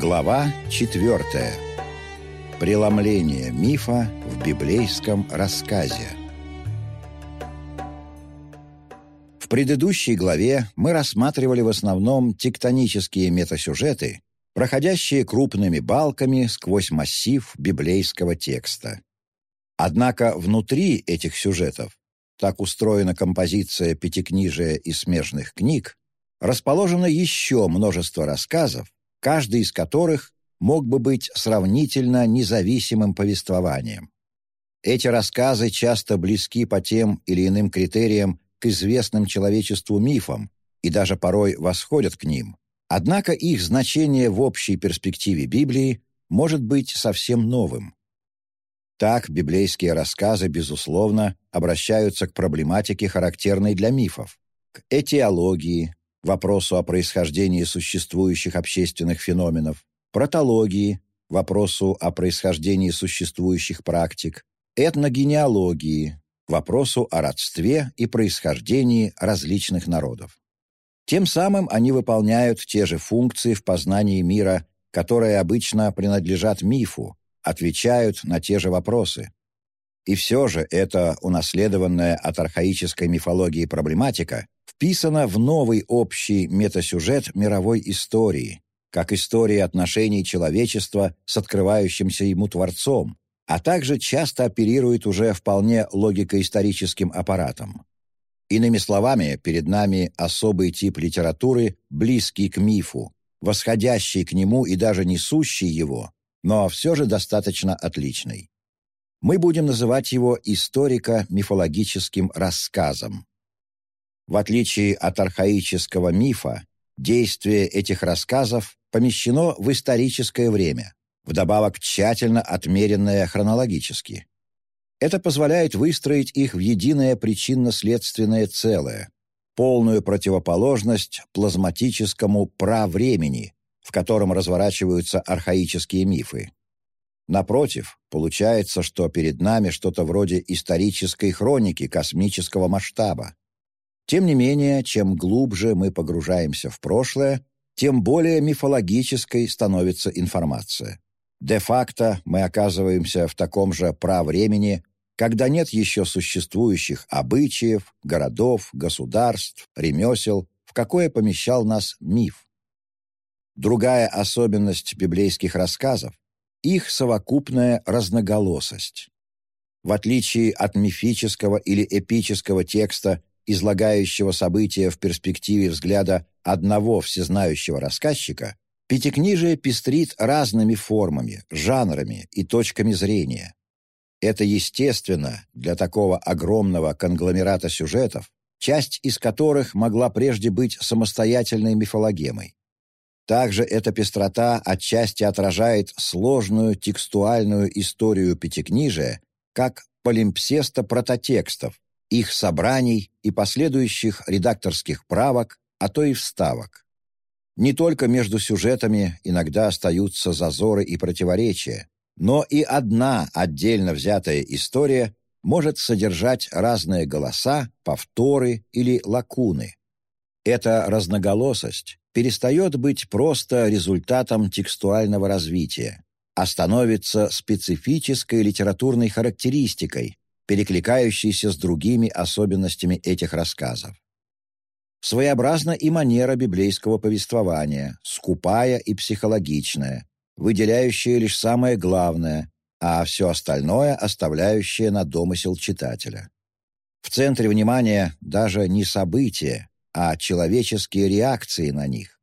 Глава 4. Преломление мифа в библейском рассказе. В предыдущей главе мы рассматривали в основном тектонические метасюжеты, проходящие крупными балками сквозь массив библейского текста. Однако внутри этих сюжетов, так устроена композиция пятикнижия и смежных книг, расположено еще множество рассказов, каждый из которых мог бы быть сравнительно независимым повествованием. Эти рассказы часто близки по тем или иным критериям к известным человечеству мифам и даже порой восходят к ним, однако их значение в общей перспективе Библии может быть совсем новым. Так, библейские рассказы, безусловно, обращаются к проблематике, характерной для мифов, к этиологии, вопросу о происхождении существующих общественных феноменов, протологии, вопросу о происхождении существующих практик, этногенеалогии, вопросу о родстве и происхождении различных народов. Тем самым они выполняют те же функции в познании мира, которые обычно принадлежат мифу, отвечают на те же вопросы. И все же эта унаследованная от архаической мифологии проблематика вписана в новый общий метасюжет мировой истории, как история отношений человечества с открывающимся ему Творцом, а также часто оперирует уже вполне логико-историческим аппаратом. Иными словами, перед нами особый тип литературы, близкий к мифу, восходящий к нему и даже несущий его, но все же достаточно отличный. Мы будем называть его историко-мифологическим рассказом. В отличие от архаического мифа, действие этих рассказов помещено в историческое время, вдобавок тщательно отмеренное хронологически. Это позволяет выстроить их в единое причинно-следственное целое, полную противоположность плазматическому правремени, в котором разворачиваются архаические мифы. Напротив, получается, что перед нами что-то вроде исторической хроники космического масштаба, тем не менее, чем глубже мы погружаемся в прошлое, тем более мифологической становится информация. Де-факто мы оказываемся в таком же правремени, когда нет еще существующих обычаев, городов, государств, ремесел, в какое помещал нас миф. Другая особенность библейских рассказов — их совокупная разноголосость. В отличие от мифического или эпического текста, излагающего события в перспективе взгляда одного всезнающего рассказчика, пятикнижие пестрит разными формами, жанрами и точками зрения. Это естественно для такого огромного конгломерата сюжетов, часть из которых могла прежде быть самостоятельной мифологемой. Также эта пестрота отчасти отражает сложную текстуальную историю пятикнижия как полимпсеста прототекстов, их собраний и последующих редакторских правок, а то и вставок. Не только между сюжетами иногда остаются зазоры и противоречия, но и одна отдельно взятая история может содержать разные голоса, повторы или лакуны. Эта разноголосость перестает быть просто результатом текстуального развития, а становится специфической литературной характеристикой, перекликающийся с другими особенностями этих рассказов. Своеобразна и манера библейского повествования, скупая и психологичная, выделяющая лишь самое главное, а все остальное оставляющее на домысел читателя. В центре внимания даже не события, а человеческие реакции на них.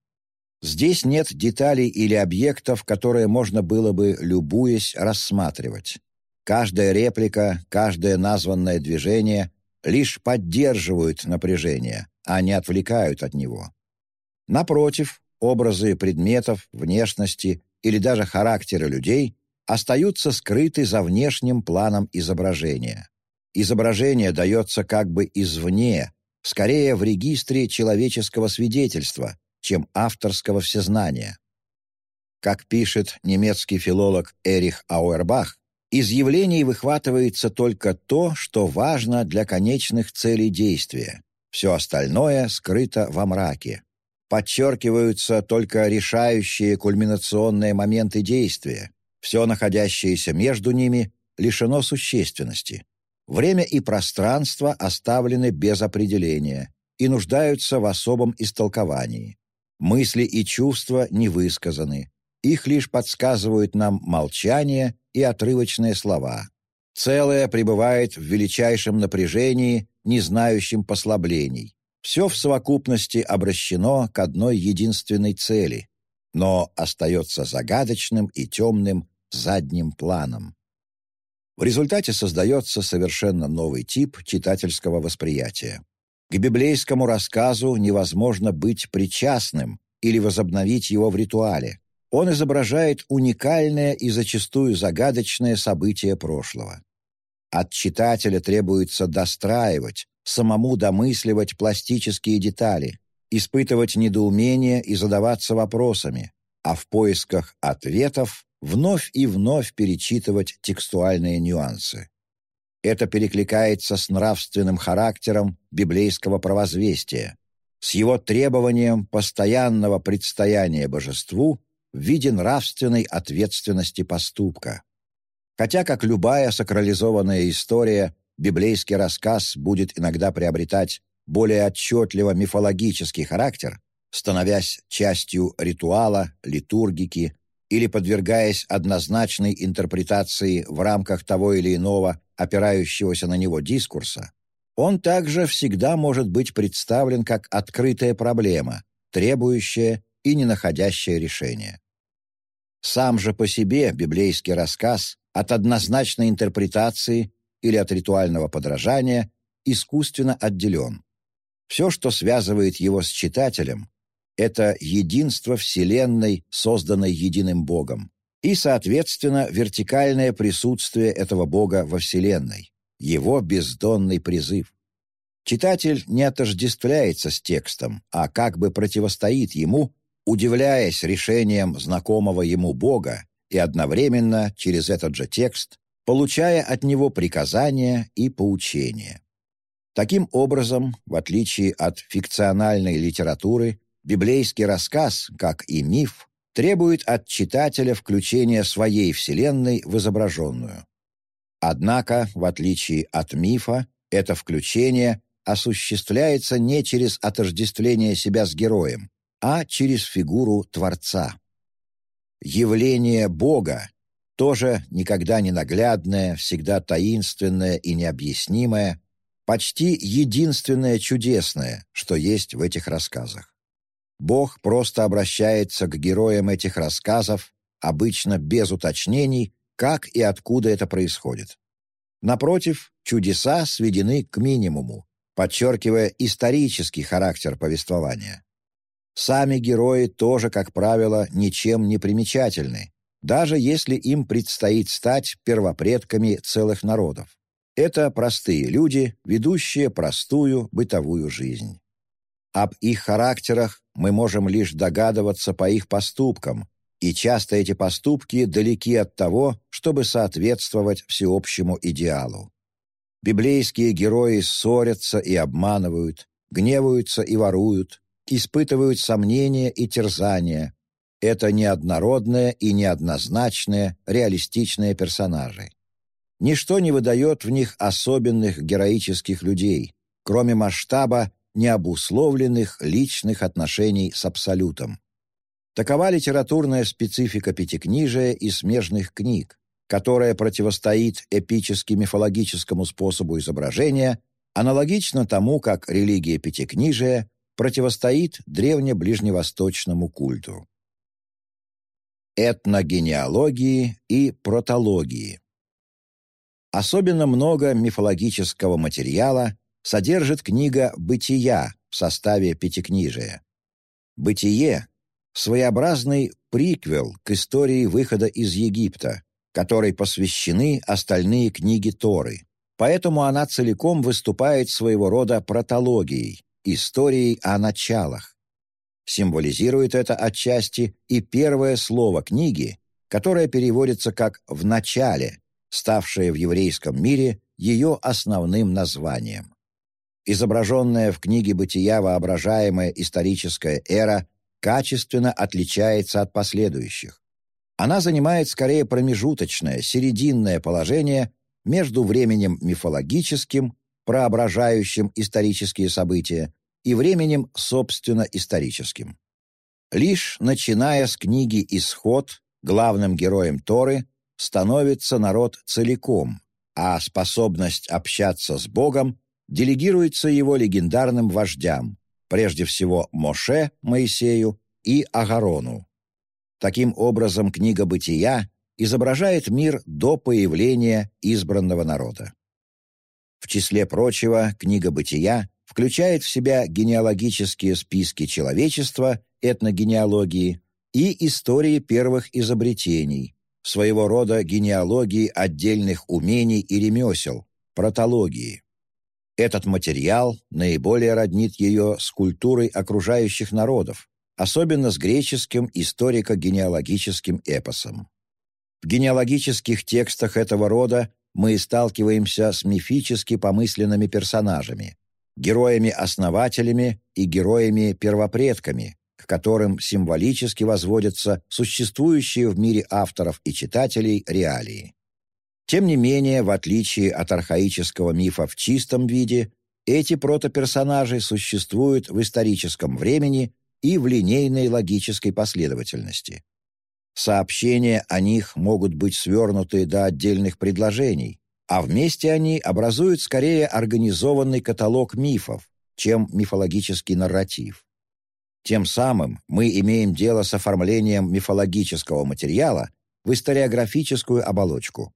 Здесь нет деталей или объектов, которые можно было бы, любуясь, рассматривать. Каждая реплика, каждое названное движение лишь поддерживают напряжение, а не отвлекают от него. Напротив, образы предметов, внешности или даже характеры людей остаются скрыты за внешним планом изображения. Изображение дается как бы извне, скорее в регистре человеческого свидетельства, чем авторского всезнания. Как пишет немецкий филолог Эрих Ауэрбах, из явлений выхватывается только то, что важно для конечных целей действия. Все остальное скрыто во мраке. Подчеркиваются только решающие кульминационные моменты действия. Все находящееся между ними лишено существенности. Время и пространство оставлены без определения и нуждаются в особом истолковании. Мысли и чувства не высказаны. Их лишь подсказывают нам молчание и отрывочные слова. Целое пребывает в величайшем напряжении, не знающем послаблений. Все в совокупности обращено к одной единственной цели, но остается загадочным и темным задним планом. В результате создается совершенно новый тип читательского восприятия. К библейскому рассказу невозможно быть причастным или возобновить его в ритуале. Он изображает уникальное и зачастую загадочное событие прошлого. От читателя требуется достраивать, самому домысливать пластические детали, испытывать недоумение и задаваться вопросами, а в поисках ответов вновь и вновь перечитывать текстуальные нюансы. Это перекликается с нравственным характером библейского провозвестия, с его требованием постоянного предстояния божеству в виде нравственной ответственности поступка. Хотя, как любая сакрализованная история, библейский рассказ будет иногда приобретать более отчетливо мифологический характер, становясь частью ритуала, литургики, или подвергаясь однозначной интерпретации в рамках того или иного опирающегося на него дискурса, он также всегда может быть представлен как открытая проблема, требующая и не находящая решения. Сам же по себе библейский рассказ от однозначной интерпретации или от ритуального подражания искусственно отделен. Все, что связывает его с читателем, это единство Вселенной, созданной единым Богом, и, соответственно, вертикальное присутствие этого Бога во Вселенной, его бездонный призыв. Читатель не отождествляется с текстом, а как бы противостоит ему, удивляясь решением знакомого ему Бога и одновременно через этот же текст получая от него приказания и поучения. Таким образом, в отличие от фикциональной литературы, библейский рассказ, как и миф, требует от читателя включения своей вселенной в изображенную. Однако, в отличие от мифа, это включение осуществляется не через отождествление себя с героем, а через фигуру Творца. Явление Бога, тоже никогда не наглядное, всегда таинственное и необъяснимое, почти единственное чудесное, что есть в этих рассказах. Бог просто обращается к героям этих рассказов, обычно без уточнений, как и откуда это происходит. Напротив, чудеса сведены к минимуму, подчеркивая исторический характер повествования. Сами герои тоже, как правило, ничем не примечательны, даже если им предстоит стать первопредками целых народов. Это простые люди, ведущие простую бытовую жизнь. Об их характерах мы можем лишь догадываться по их поступкам, и часто эти поступки далеки от того, чтобы соответствовать всеобщему идеалу. Библейские герои ссорятся и обманывают, гневаются и воруют, испытывают сомнения и терзания. Это неоднородные и неоднозначные реалистичные персонажи. Ничто не выдает в них особенных героических людей, кроме масштаба необусловленных личных отношений с Абсолютом. Такова литературная специфика пятикнижия и смежных книг, которая противостоит эпически-мифологическому способу изображения, аналогично тому, как религия пятикнижия противостоит древне-ближневосточному культу. Этногенеалогии и протологии Особенно много мифологического материала содержит книга «Бытия» в составе Пятикнижия. «Бытие» — своеобразный приквел к истории выхода из Египта, которой посвящены остальные книги Торы. Поэтому она целиком выступает своего рода протологией, историей о началах. Символизирует это отчасти и первое слово книги, которое переводится как «в начале», ставшее в еврейском мире ее основным названием. Изображенная в книге «Бытия» воображаемая историческая эра качественно отличается от последующих. Она занимает скорее промежуточное, серединное положение между временем мифологическим, проображающим исторические события, и временем, собственно, историческим. Лишь начиная с книги «Исход» главным героем Торы становится народ целиком, а способность общаться с Богом делегируется его легендарным вождям, прежде всего Моше, Моисею и Агарону. Таким образом, книга «Бытия» изображает мир до появления избранного народа. В числе прочего, книга «Бытия» включает в себя генеалогические списки человечества, этногенеалогии и истории первых изобретений, своего рода генеалогии отдельных умений и ремесел, протологии. Этот материал наиболее роднит ее с культурой окружающих народов, особенно с греческим историко-генеалогическим эпосом. В генеалогических текстах этого рода мы сталкиваемся с мифически помысленными персонажами, героями-основателями и героями-первопредками, к которым символически возводятся существующие в мире авторов и читателей реалии. Тем не менее, в отличие от архаического мифа в чистом виде, эти протоперсонажи существуют в историческом времени и в линейной логической последовательности. Сообщения о них могут быть свернуты до отдельных предложений, а вместе они образуют скорее организованный каталог мифов, чем мифологический нарратив. Тем самым мы имеем дело с оформлением мифологического материала в историографическую оболочку.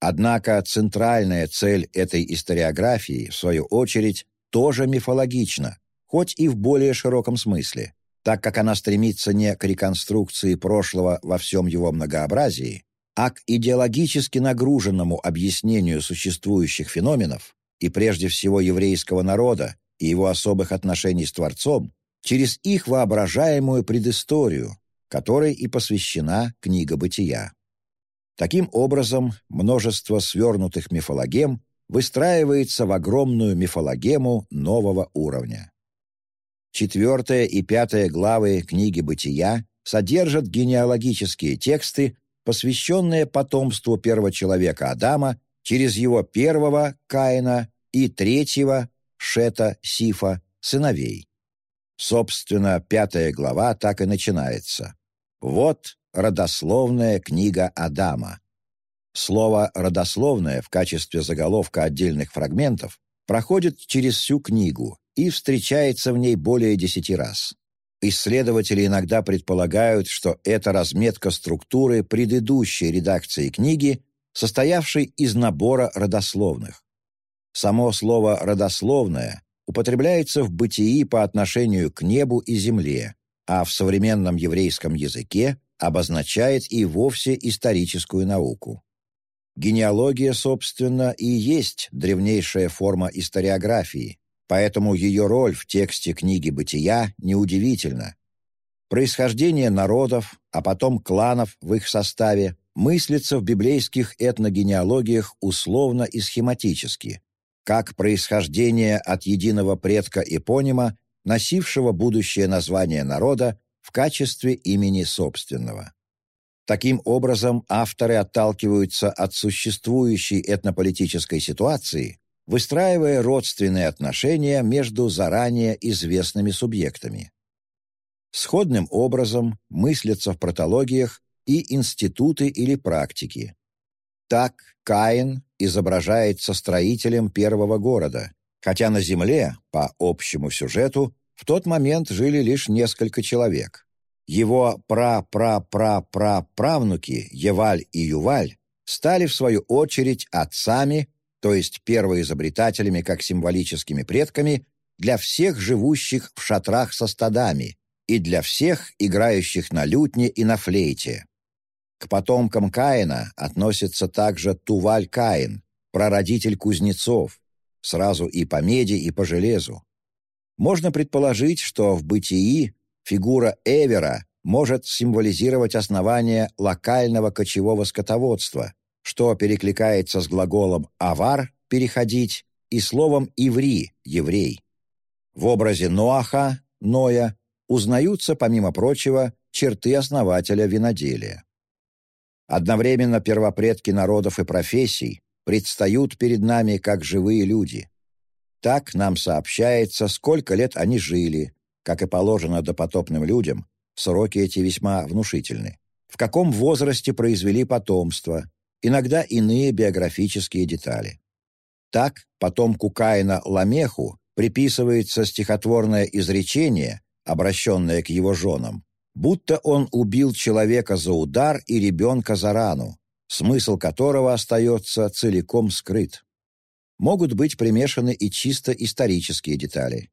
Однако центральная цель этой историографии, в свою очередь, тоже мифологична, хоть и в более широком смысле так как она стремится не к реконструкции прошлого во всем его многообразии, а к идеологически нагруженному объяснению существующих феноменов и прежде всего еврейского народа и его особых отношений с Творцом через их воображаемую предысторию, которой и посвящена книга «Бытия». Таким образом, множество свернутых мифологем выстраивается в огромную мифологему нового уровня. Четвертая и пятая главы книги «Бытия» содержат генеалогические тексты, посвященные потомству первого человека Адама через его первого Каина и третьего Шета Сифа сыновей. Собственно, пятая глава так и начинается. Вот родословная книга Адама. Слово «родословное» в качестве заголовка отдельных фрагментов проходит через всю книгу и встречается в ней более десяти раз. Исследователи иногда предполагают, что это разметка структуры предыдущей редакции книги, состоявшей из набора родословных. Само слово «родословное» употребляется в бытии по отношению к небу и земле, а в современном еврейском языке обозначает и вовсе историческую науку. Генеалогия, собственно, и есть древнейшая форма историографии, поэтому ее роль в тексте книги «Бытия» неудивительна. Происхождение народов, а потом кланов в их составе, мыслится в библейских этногенеалогиях условно и схематически, как происхождение от единого предка эпонима, носившего будущее название народа в качестве имени собственного. Таким образом, авторы отталкиваются от существующей этнополитической ситуации выстраивая родственные отношения между заранее известными субъектами. Сходным образом мыслятся в протологиях и институты или практики. Так Каин изображается строителем первого города, хотя на Земле, по общему сюжету, в тот момент жили лишь несколько человек. Его пра-пра-пра-пра-правнуки Еваль и Юваль стали, в свою очередь, отцами то есть первоизобретателями как символическими предками, для всех живущих в шатрах со стадами и для всех играющих на лютне и на флейте. К потомкам Каина относится также Туваль Каин, прародитель кузнецов, сразу и по меди, и по железу. Можно предположить, что в бытии фигура Эвера может символизировать основание локального кочевого скотоводства, что перекликается с глаголом «авар» — «переходить» и словом «иври» — «еврей». В образе Ноаха, Ноя, узнаются, помимо прочего, черты основателя виноделия. Одновременно первопредки народов и профессий предстают перед нами как живые люди. Так нам сообщается, сколько лет они жили, как и положено допотопным людям, сроки эти весьма внушительны, в каком возрасте произвели потомство, иногда иные биографические детали. Так, потомку Каина Ламеху приписывается стихотворное изречение, обращенное к его женам, будто он убил человека за удар и ребенка за рану, смысл которого остается целиком скрыт. Могут быть примешаны и чисто исторические детали.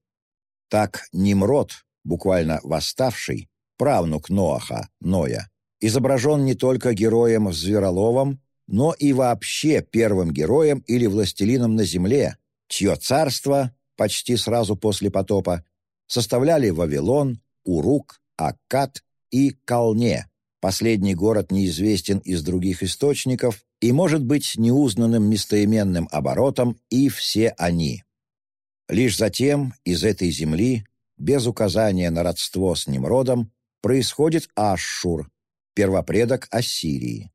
Так Nimrod, буквально «восставший», правнук Ноаха, Ноя, изображен не только героем в Звероловом, но и вообще первым героем или властелином на земле, чье царство, почти сразу после потопа, составляли Вавилон, Урук, Аккад и Калне. Последний город неизвестен из других источников и может быть неузнанным местоименным оборотом и все они. Лишь затем из этой земли, без указания на родство с Немродом, происходит Ашшур, первопредок Ассирии.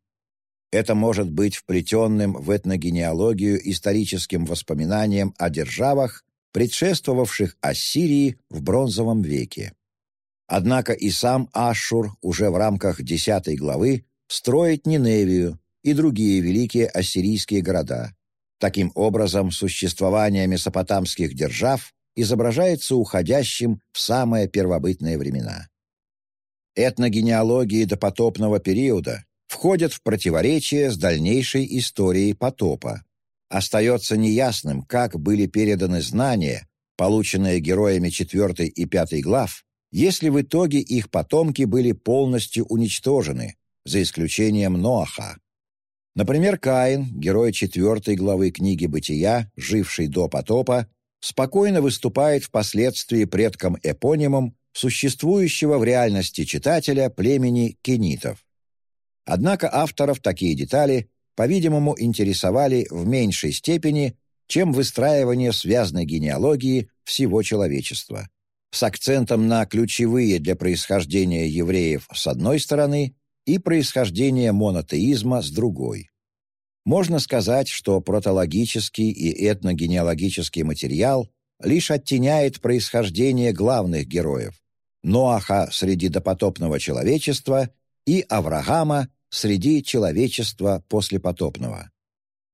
Это может быть вплетенным в этногенеалогию историческим воспоминанием о державах, предшествовавших Ассирии в бронзовом веке. Однако и сам Ашшур уже в рамках 10 главы строит Ниневию и другие великие ассирийские города. Таким образом, существование месопотамских держав изображается уходящим в самые первобытные времена. Этногенеалогии допотопного периода входят в противоречие с дальнейшей историей потопа. Остается неясным, как были переданы знания, полученные героями 4 и 5 глав, если в итоге их потомки были полностью уничтожены, за исключением Ноаха. Например, Каин, герой 4 главы книги «Бытия», живший до потопа, спокойно выступает впоследствии предком-эпонимом существующего в реальности читателя племени кенитов. Однако авторов такие детали, по-видимому, интересовали в меньшей степени, чем выстраивание связанной генеалогии всего человечества, с акцентом на ключевые для происхождения евреев с одной стороны и происхождение монотеизма с другой. Можно сказать, что протологический и этногенеалогический материал лишь оттеняет происхождение главных героев – Ноаха среди допотопного человечества и Авраама среди человечества послепотопного.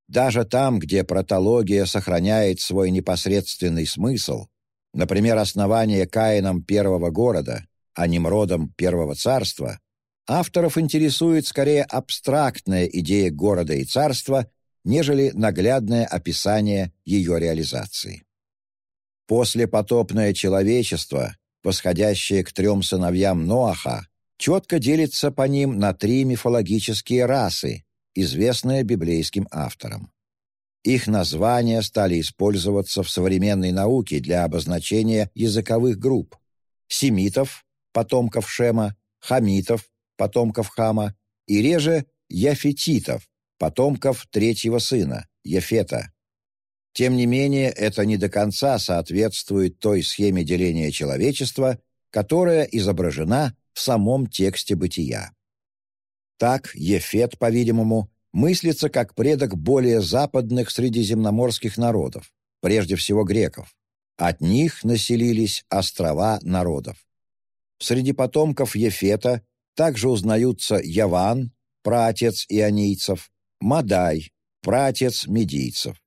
Даже там, где протология сохраняет свой непосредственный смысл, например, основание Каином первого города, а Немродом первого царства, авторов интересует скорее абстрактная идея города и царства, нежели наглядное описание ее реализации. Послепотопное человечество, восходящее к трем сыновьям Ноаха, четко делится по ним на три мифологические расы, известные библейским авторам. Их названия стали использоваться в современной науке для обозначения языковых групп – семитов, потомков Шема, хамитов, потомков Хама, и реже яфетитов, потомков третьего сына, Яфета. Тем не менее, это не до конца соответствует той схеме деления человечества, которая изображена в самом тексте бытия. Так, Ефет, по-видимому, мыслится как предок более западных средиземноморских народов, прежде всего греков. От них населились острова народов. Среди потомков Ефета также узнаются Яван, праотец ионийцев, Мадай, праотец медийцев.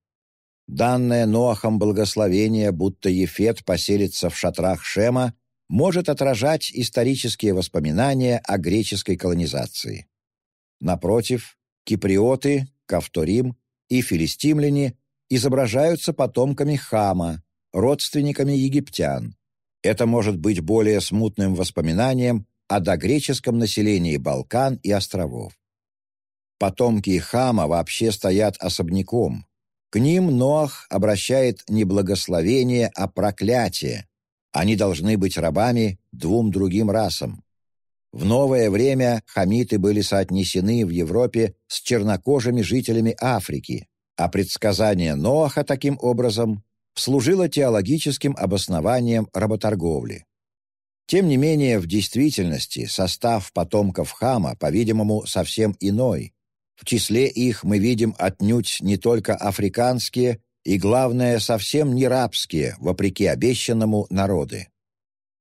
Данное Ноахом благословение, будто Ефет поселится в шатрах Шема, может отражать исторические воспоминания о греческой колонизации. Напротив, киприоты, Кавторим и филистимляне изображаются потомками Хама, родственниками египтян. Это может быть более смутным воспоминанием о догреческом населении Балкан и островов. Потомки Хама вообще стоят особняком, к ним Ноах обращает не благословение, а проклятие. Они должны быть рабами двум другим расам. В новое время хамиты были соотнесены в Европе с чернокожими жителями Африки, а предсказание Ноаха таким образом служило теологическим обоснованием работорговли. Тем не менее, в действительности состав потомков Хама, по-видимому, совсем иной. В числе их мы видим отнюдь не только африканские и, главное, совсем не рабские, вопреки обещанному, народы.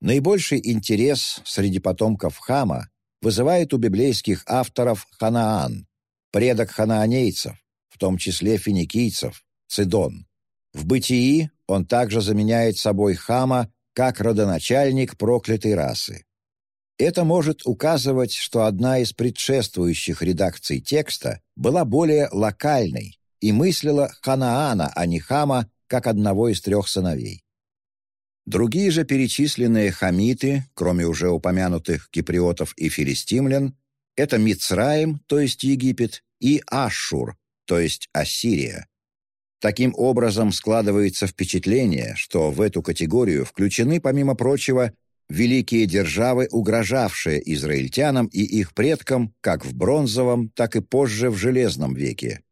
Наибольший интерес среди потомков Хама вызывает у библейских авторов Ханаан, предок ханаанейцев, в том числе финикийцев, Цидон. В «Бытии» он также заменяет собой Хама как родоначальник проклятой расы. Это может указывать, что одна из предшествующих редакций текста была более локальной и мыслила Ханаана, а не Хама, как одного из трех сыновей. Другие же перечисленные хамиты, кроме уже упомянутых киприотов и филистимлян, это Мицраим, то есть Египет, и Ашшур, то есть Ассирия. Таким образом, складывается впечатление, что в эту категорию включены, помимо прочего, великие державы, угрожавшие израильтянам и их предкам как в бронзовом, так и позже в железном веке.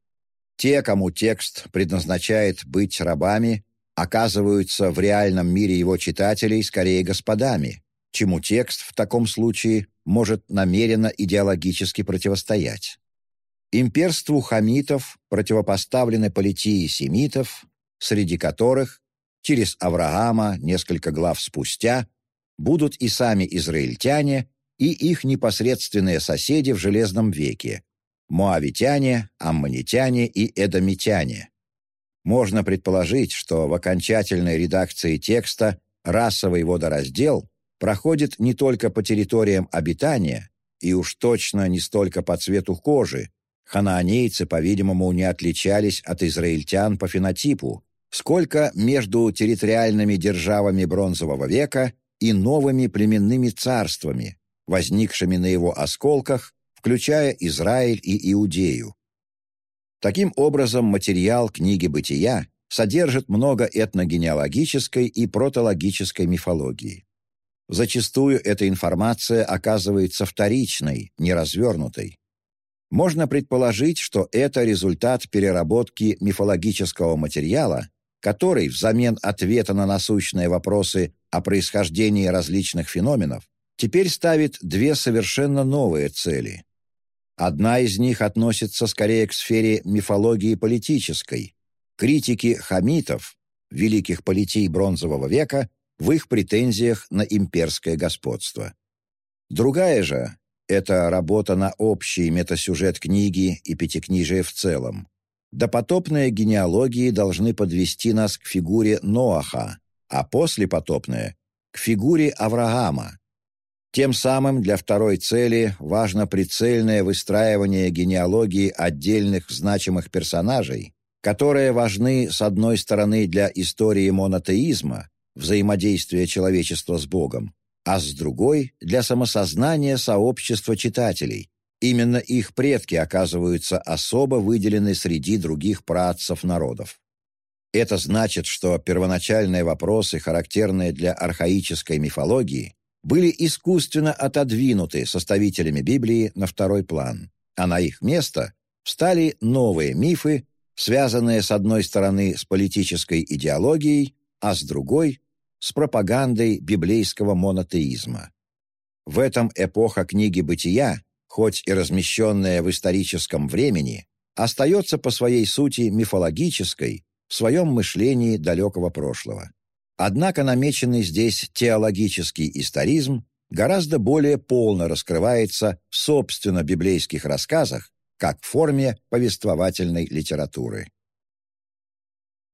Те, кому текст предназначает быть рабами, оказываются в реальном мире его читателей скорее господами, чему текст в таком случае может намеренно идеологически противостоять. Имперству хамитов противопоставлены политии семитов, среди которых через Авраама несколько глав спустя будут и сами израильтяне, и их непосредственные соседи в Железном веке – моавитяне, аммонитяне и эдомитяне – можно предположить, что в окончательной редакции текста расовый водораздел проходит не только по территориям обитания, и уж точно не столько по цвету кожи, ханаанейцы, по-видимому, не отличались от израильтян по фенотипу, сколько между территориальными державами Бронзового века и новыми племенными царствами, возникшими на его осколках, включая Израиль и Иудею. Таким образом, материал книги «Бытия» содержит много этногенеалогической и протологической мифологии. Зачастую эта информация оказывается вторичной, неразвернутой. Можно предположить, что это результат переработки мифологического материала, который, взамен ответа на насущные вопросы о происхождении различных феноменов, теперь ставит две совершенно новые цели Одна из них относится скорее к сфере мифологии политической, критики хамитов, великих политий бронзового века, в их претензиях на имперское господство. Другая же — это работа на общий метасюжет книги и пятикнижия в целом. Допотопные генеалогии должны подвести нас к фигуре Ноаха, а послепотопные — к фигуре Авраама, тем самым для второй цели важно прицельное выстраивание генеалогии отдельных значимых персонажей, которые важны, с одной стороны, для истории монотеизма, взаимодействия человечества с Богом, а с другой — для самосознания сообщества читателей. Именно их предки оказываются особо выделены среди других праотцев народов. Это значит, что первоначальные вопросы, характерные для архаической мифологии, были искусственно отодвинуты составителями Библии на второй план, а на их место встали новые мифы, связанные с одной стороны с политической идеологией, а с другой – с пропагандой библейского монотеизма. В этом эпоха книги «Бытия», хоть и размещенная в историческом времени, остается по своей сути мифологической в своем мышлении далекого прошлого. Однако намеченный здесь теологический историзм гораздо более полно раскрывается в собственно библейских рассказах, как в форме повествовательной литературы.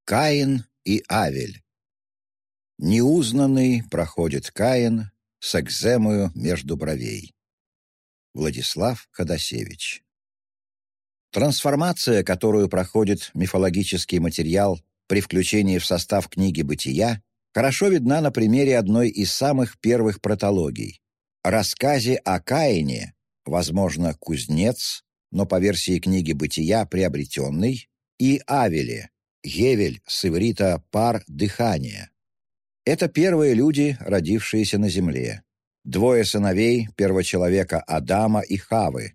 Каин и Авель Неузнанный проходит Каин с экземою между бровей. Владислав Ходосевич Трансформация, которую проходит мифологический материал при включении в состав книги «Бытия», хорошо видна на примере одной из самых первых протологий. Рассказе о Каине, возможно, кузнец, но по версии книги «Бытия» приобретенный, и Авеле, Гевель с иврита «пар дыхания». Это первые люди, родившиеся на земле. Двое сыновей первочеловека Адама и Хавы.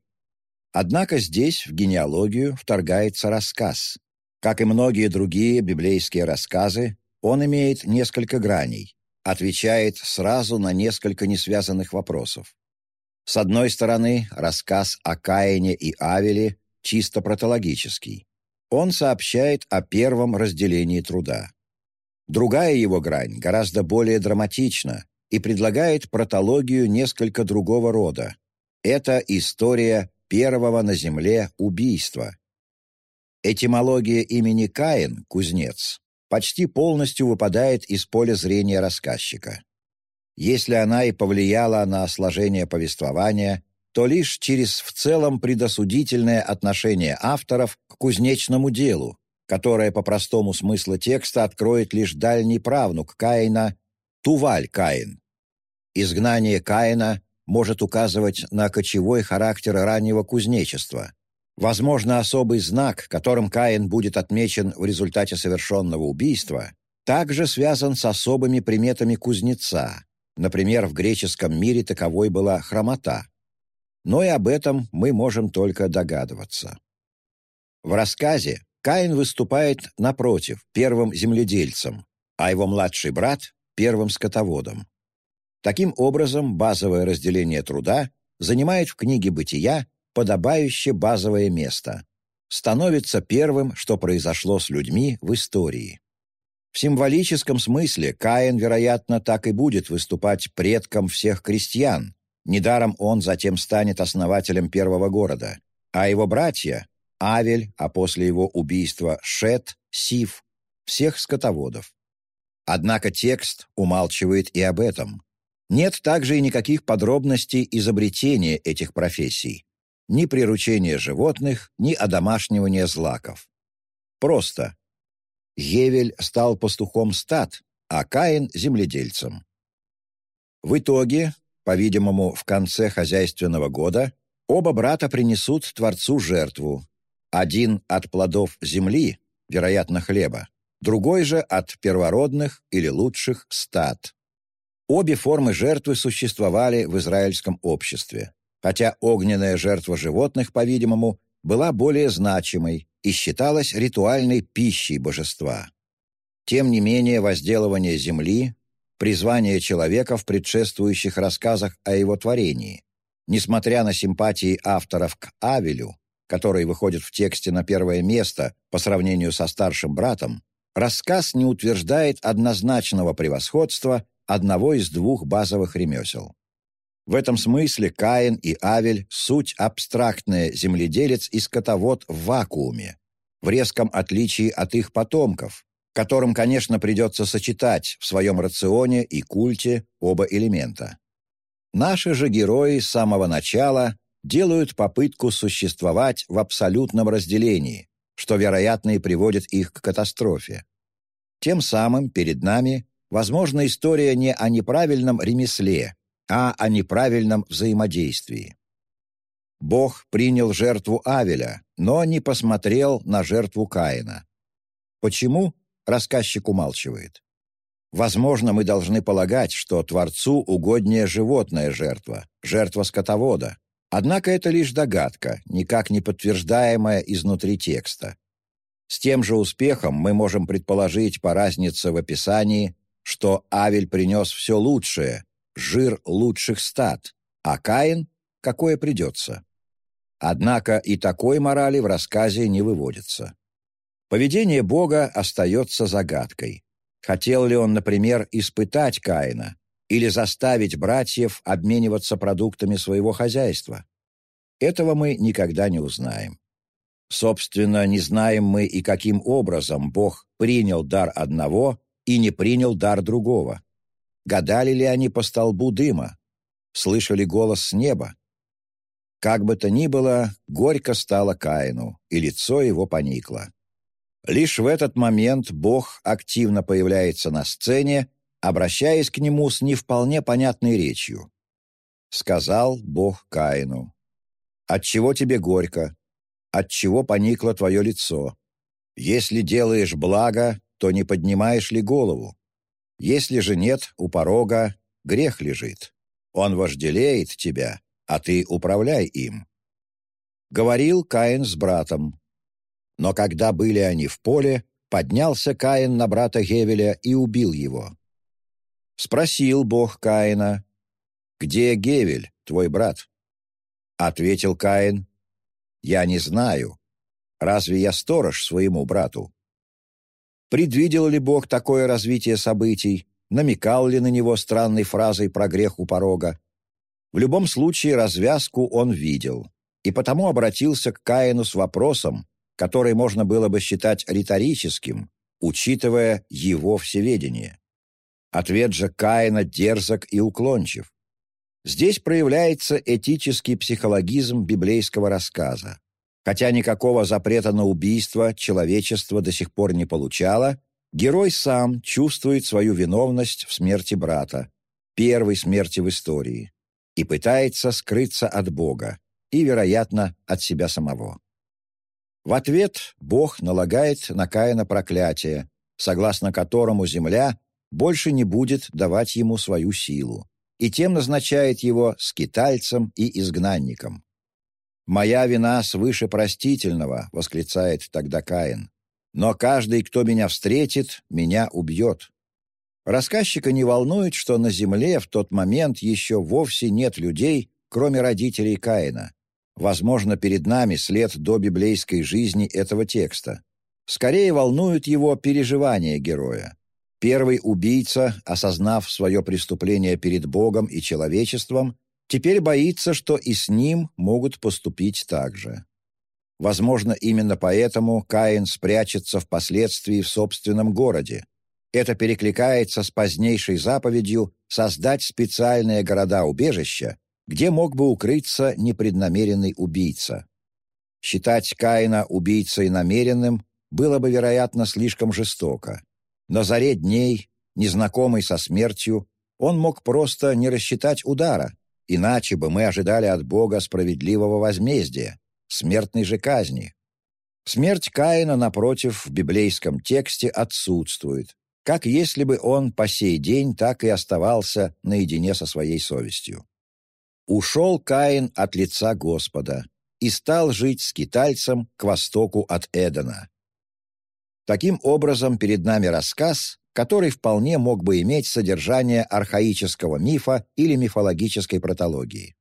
Однако здесь в генеалогию вторгается рассказ. Как и многие другие библейские рассказы, он имеет несколько граней, отвечает сразу на несколько несвязанных вопросов. С одной стороны, рассказ о Каине и Авеле чисто протологический. Он сообщает о первом разделении труда. Другая его грань гораздо более драматична и предлагает протологию несколько другого рода. Это история первого на земле убийства. Этимология имени Каин, кузнец, почти полностью выпадает из поля зрения рассказчика. Если она и повлияла на сложение повествования, то лишь через в целом предосудительное отношение авторов к кузнечному делу, которое по простому смыслу текста откроет лишь дальний правнук Каина, Туваль Каин. Изгнание Каина может указывать на кочевой характер раннего кузнечества. Возможно, особый знак, которым Каин будет отмечен в результате совершенного убийства, также связан с особыми приметами кузнеца. Например, в греческом мире таковой была хромота. Но и об этом мы можем только догадываться. В рассказе Каин выступает напротив, первым земледельцем, а его младший брат — первым скотоводом. Таким образом, базовое разделение труда занимает в книге «Бытия» подобающее базовое место, становится первым, что произошло с людьми в истории. В символическом смысле Каин, вероятно, так и будет выступать предком всех крестьян. Недаром он затем станет основателем первого города. А его братья – Авель, а после его убийства Шет, Сиф – всех скотоводов. Однако текст умалчивает и об этом. Нет также и никаких подробностей изобретения этих профессий. Ни приручения животных, ни одомашнивания злаков. Просто Гевель стал пастухом стад, а Каин — земледельцем. В итоге, по-видимому, в конце хозяйственного года, оба брата принесут Творцу жертву. Один от плодов земли, вероятно, хлеба, другой же от первородных или лучших стад. Обе формы жертвы существовали в израильском обществе, хотя огненная жертва животных, по-видимому, была более значимой и считалась ритуальной пищей божества. Тем не менее, возделывание земли – призвание человека в предшествующих рассказах о его творении. Несмотря на симпатии авторов к Авелю, который выходит в тексте на первое место по сравнению со старшим братом, рассказ не утверждает однозначного превосходства одного из двух базовых ремесел. В этом смысле Каин и Авель – суть абстрактная земледелец и скотовод в вакууме, в резком отличие от их потомков, которым, конечно, придется сочетать в своем рационе и культе оба элемента. Наши же герои с самого начала делают попытку существовать в абсолютном разделении, что, вероятно, и приводит их к катастрофе. Тем самым перед нами возможно, история не о неправильном ремесле, а о неправильном взаимодействии. Бог принял жертву Авеля, но не посмотрел на жертву Каина. Почему? Рассказчик умалчивает. Возможно, мы должны полагать, что Творцу угоднее животная жертва, жертва скотовода. Однако это лишь догадка, никак не подтверждаемая изнутри текста. С тем же успехом мы можем предположить по разнице в описании, что Авель принес все лучшее, жир лучших стад, а Каин — какое придется. Однако и такой морали в рассказе не выводится. Поведение Бога остается загадкой. Хотел ли он, например, испытать Каина или заставить братьев обмениваться продуктами своего хозяйства? Этого мы никогда не узнаем. Собственно, не знаем мы и каким образом Бог принял дар одного и не принял дар другого? Гадали ли они по столбу дыма? Слышали голос с неба? Как бы то ни было, горько стало Каину, и лицо его поникло. Лишь в этот момент Бог активно появляется на сцене, обращаясь к нему с не вполне понятной речью. Сказал Бог Каину, «Отчего тебе горько? Отчего поникло твое лицо? Если делаешь благо, то не поднимаешь ли голову? Если же нет, у порога грех лежит. Он вожделеет тебя, а ты управляй им». Говорил Каин с братом. Но когда были они в поле, поднялся Каин на брата Гевеля и убил его. Спросил Бог Каина, «Где Гевель, твой брат?» Ответил Каин, «Я не знаю. Разве я сторож своему брату?» Предвидел ли Бог такое развитие событий? Намекал ли на него странной фразой про грех у порога? В любом случае развязку он видел, и потому обратился к Каину с вопросом, который можно было бы считать риторическим, учитывая его всеведение. Ответ же Каина дерзок и уклончив. Здесь проявляется этический психологизм библейского рассказа. Хотя никакого запрета на убийство человечество до сих пор не получало, герой сам чувствует свою виновность в смерти брата, первой смерти в истории, и пытается скрыться от Бога и, вероятно, от себя самого. В ответ Бог налагает на Каина проклятие, согласно которому земля больше не будет давать ему свою силу, и тем назначает его скитальцем и изгнанником. «Моя вина свыше простительного», — восклицает тогда Каин. «Но каждый, кто меня встретит, меня убьет». Рассказчика не волнует, что на земле в тот момент еще вовсе нет людей, кроме родителей Каина. Возможно, перед нами след до библейской жизни этого текста. Скорее волнуют его переживания героя. Первый убийца, осознав свое преступление перед Богом и человечеством, теперь боится, что и с ним могут поступить так же. Возможно, именно поэтому Каин спрячется впоследствии в собственном городе. Это перекликается с позднейшей заповедью создать специальные города-убежища, где мог бы укрыться непреднамеренный убийца. Считать Каина убийцей намеренным было бы, вероятно, слишком жестоко. На заре дней, незнакомый со смертью, он мог просто не рассчитать удара, иначе бы мы ожидали от Бога справедливого возмездия, смертной же казни. Смерть Каина, напротив, в библейском тексте отсутствует, как если бы он по сей день так и оставался наедине со своей совестью. Ушел Каин от лица Господа и стал жить скитальцем к востоку от Эдена. Таким образом, перед нами рассказ, который вполне мог бы иметь содержание архаического мифа или мифологической протологии.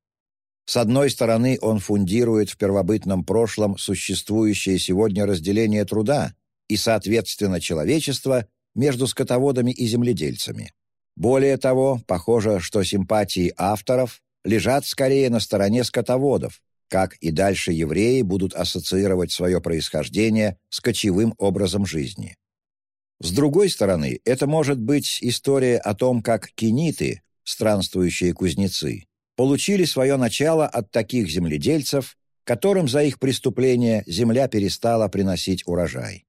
С одной стороны, он фундирует в первобытном прошлом существующее сегодня разделение труда и, соответственно, человечества между скотоводами и земледельцами. Более того, похоже, что симпатии авторов лежат скорее на стороне скотоводов, как и дальше евреи будут ассоциировать свое происхождение с кочевым образом жизни. С другой стороны, это может быть история о том, как кениты, странствующие кузнецы, получили свое начало от таких земледельцев, которым за их преступление земля перестала приносить урожай.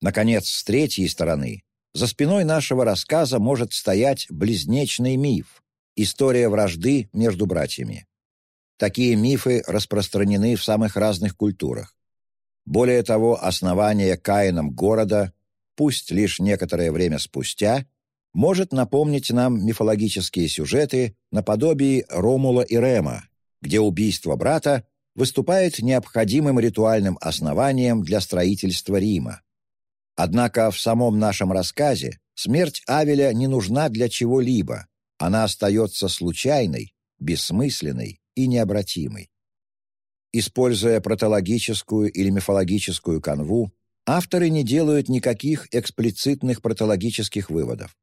Наконец, с третьей стороны, за спиной нашего рассказа может стоять близнечный миф, История вражды между братьями. Такие мифы распространены в самых разных культурах. Более того, основание Каином города, пусть лишь некоторое время спустя, может напомнить нам мифологические сюжеты наподобие Ромула и Рема, где убийство брата выступает необходимым ритуальным основанием для строительства Рима. Однако в самом нашем рассказе смерть Авеля не нужна для чего-либо, она остается случайной, бессмысленной и необратимой. Используя протологическую или мифологическую канву, авторы не делают никаких эксплицитных протологических выводов.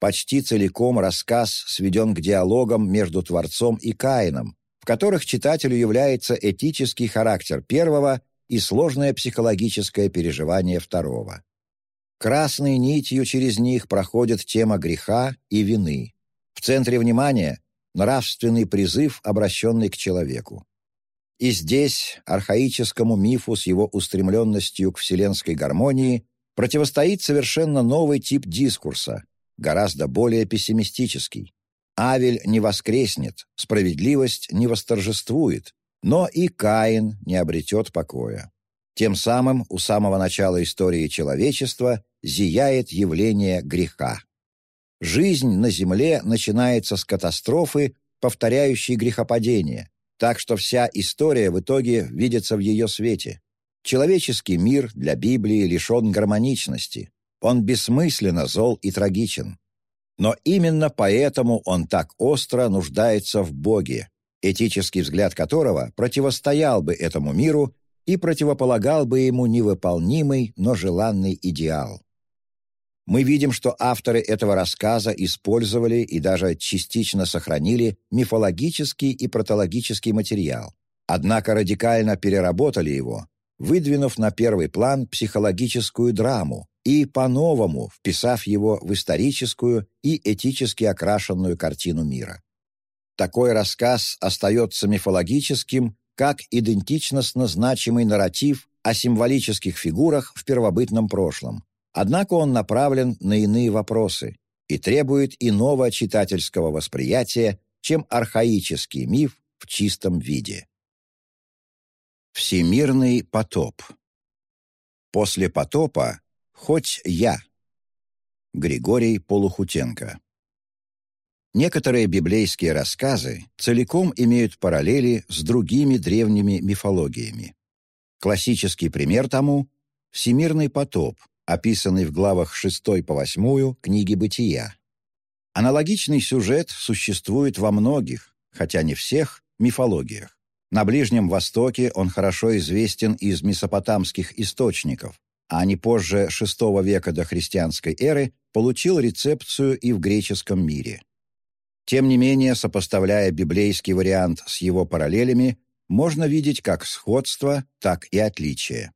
Почти целиком рассказ сведен к диалогам между Творцом и Каином, в которых читателю является этический характер первого и сложное психологическое переживание второго. Красной нитью через них проходит тема греха и вины, в центре внимания – нравственный призыв, обращенный к человеку. И здесь архаическому мифу с его устремленностью к вселенской гармонии противостоит совершенно новый тип дискурса, гораздо более пессимистический. Авель не воскреснет, справедливость не восторжествует, но и Каин не обретет покоя. Тем самым у самого начала истории человечества зияет явление греха. Жизнь на Земле начинается с катастрофы, повторяющей грехопадение, так что вся история в итоге видится в ее свете. Человеческий мир для Библии лишен гармоничности. Он бессмысленно зол и трагичен. Но именно поэтому он так остро нуждается в Боге, этический взгляд которого противостоял бы этому миру и противополагал бы ему невыполнимый, но желанный идеал. Мы видим, что авторы этого рассказа использовали и даже частично сохранили мифологический и протологический материал, однако радикально переработали его, выдвинув на первый план психологическую драму и по-новому вписав его в историческую и этически окрашенную картину мира. Такой рассказ остается мифологическим, как идентичностно значимый нарратив о символических фигурах в первобытном прошлом. Однако он направлен на иные вопросы и требует иного читательского восприятия, чем архаический миф в чистом виде. Всемирный потоп После потопа хоть я. Григорий Полухутенко Некоторые библейские рассказы целиком имеют параллели с другими древними мифологиями. Классический пример тому — всемирный потоп, описанный в главах 6 по 8 книги «Бытия». Аналогичный сюжет существует во многих, хотя не всех, мифологиях. На Ближнем Востоке он хорошо известен из месопотамских источников, а не позже VI века до христианской эры получил рецепцию и в греческом мире. Тем не менее, сопоставляя библейский вариант с его параллелями, можно видеть как сходство, так и отличие.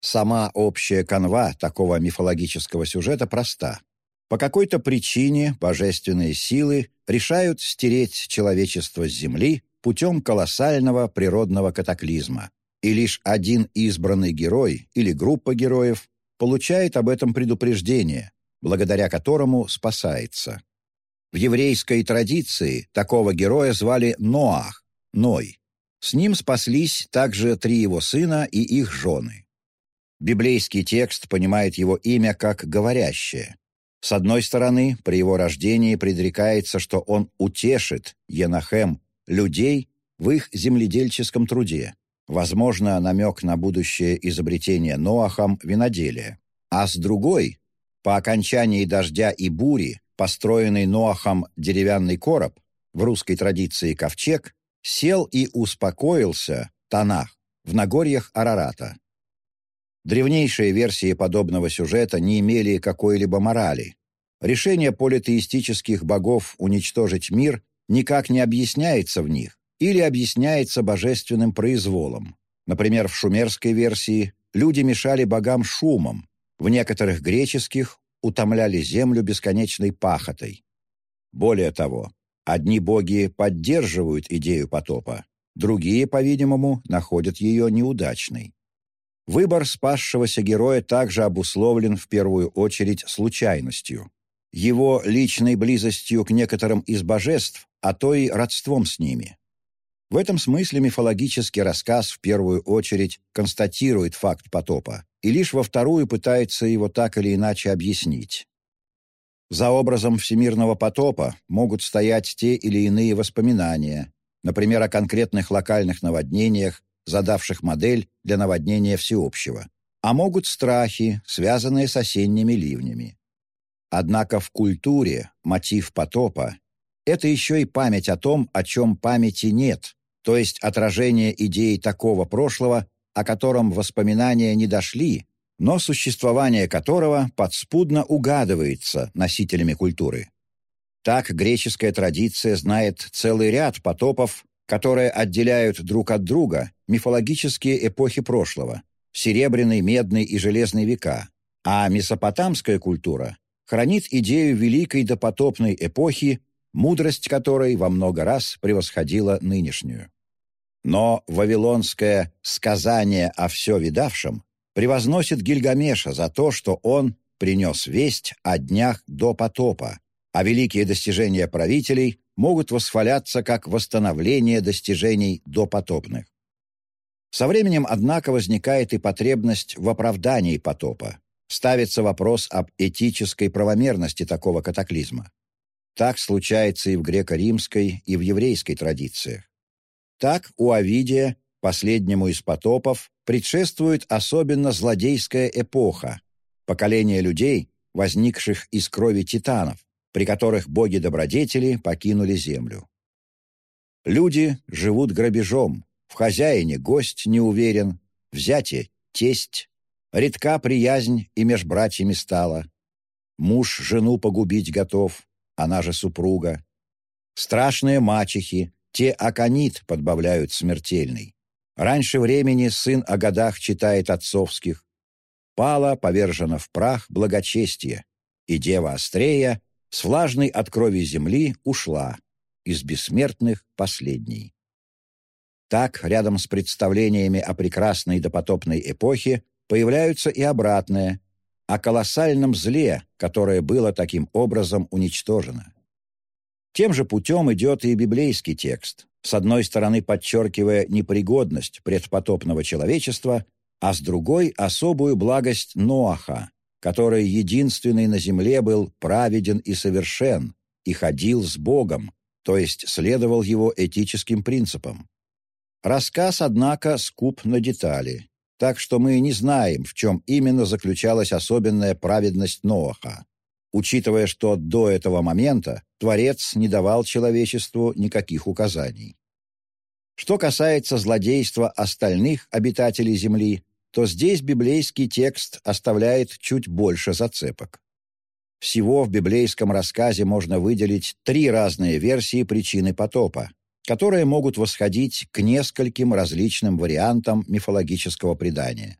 Сама общая канва такого мифологического сюжета проста. По какой-то причине божественные силы решают стереть человечество с Земли путем колоссального природного катаклизма, и лишь один избранный герой или группа героев получает об этом предупреждение, благодаря которому спасается. В еврейской традиции такого героя звали Ноах, Ной. С ним спаслись также три его сына и их жены. Библейский текст понимает его имя как «говорящее». С одной стороны, при его рождении предрекается, что он утешит, Енахем, людей в их земледельческом труде. Возможно, намек на будущее изобретение Ноахом виноделия. А с другой, по окончании дождя и бури, построенный Ноахом деревянный короб, в русской традиции ковчег, сел и успокоился, Танах, в Нагорьях Арарата. Древнейшие версии подобного сюжета не имели какой-либо морали. Решение политеистических богов уничтожить мир никак не объясняется в них или объясняется божественным произволом. Например, в шумерской версии люди мешали богам шумом, в некоторых греческих утомляли землю бесконечной пахотой. Более того, одни боги поддерживают идею потопа, другие, по-видимому, находят ее неудачной. Выбор спасшегося героя также обусловлен в первую очередь случайностью, его личной близостью к некоторым из божеств, а то и родством с ними. В этом смысле мифологический рассказ в первую очередь констатирует факт потопа, и лишь во вторую пытается его так или иначе объяснить. За образом всемирного потопа могут стоять те или иные воспоминания, например, о конкретных локальных наводнениях, задавших модель для наводнения всеобщего, а могут страхи, связанные с осенними ливнями. Однако в культуре мотив потопа – это еще и память о том, о чем памяти нет, то есть отражение идей такого прошлого, о котором воспоминания не дошли, но существование которого подспудно угадывается носителями культуры. Так греческая традиция знает целый ряд потопов, которые отделяют друг от друга мифологические эпохи прошлого – серебряный, медный и железный века, а месопотамская культура хранит идею великой допотопной эпохи, мудрость которой во много раз превосходила нынешнюю. Но вавилонское «сказание о все видавшем» превозносит Гильгамеша за то, что он принес весть о днях до потопа, а великие достижения правителей могут восхваляться как восстановление достижений допотопных. Со временем, однако, возникает и потребность в оправдании потопа. Ставится вопрос об этической правомерности такого катаклизма. Так случается и в греко-римской, и в еврейской традициях. Так у Овидия последнему из потопов, предшествует особенно злодейская эпоха, поколение людей, возникших из крови титанов, при которых боги-добродетели покинули землю. Люди живут грабежом, в хозяине гость не уверен, взятие — тесть, редка приязнь и меж братьями стала. Муж жену погубить готов, она же супруга. Страшные мачехи, те аконит подбавляют смертельный. Раньше времени сын о годах читает отцовских. Пала, повержена в прах, благочестие, и дева Астрея с влажной от крови земли ушла, из бессмертных последней. Так, рядом с представлениями о прекрасной допотопной эпохе появляются и обратные, о колоссальном зле, которое было таким образом уничтожено. Тем же путем идет и библейский текст, с одной стороны подчеркивая непригодность предпотопного человечества, а с другой — особую благость Ноаха, который единственный на земле был праведен и совершен, и ходил с Богом, то есть следовал его этическим принципам. Рассказ, однако, скуп на детали, так что мы не знаем, в чем именно заключалась особенная праведность Ноаха, учитывая, что до этого момента Творец не давал человечеству никаких указаний. Что касается злодейства остальных обитателей Земли, то здесь библейский текст оставляет чуть больше зацепок. Всего в библейском рассказе можно выделить три разные версии причины потопа, которые могут восходить к нескольким различным вариантам мифологического предания.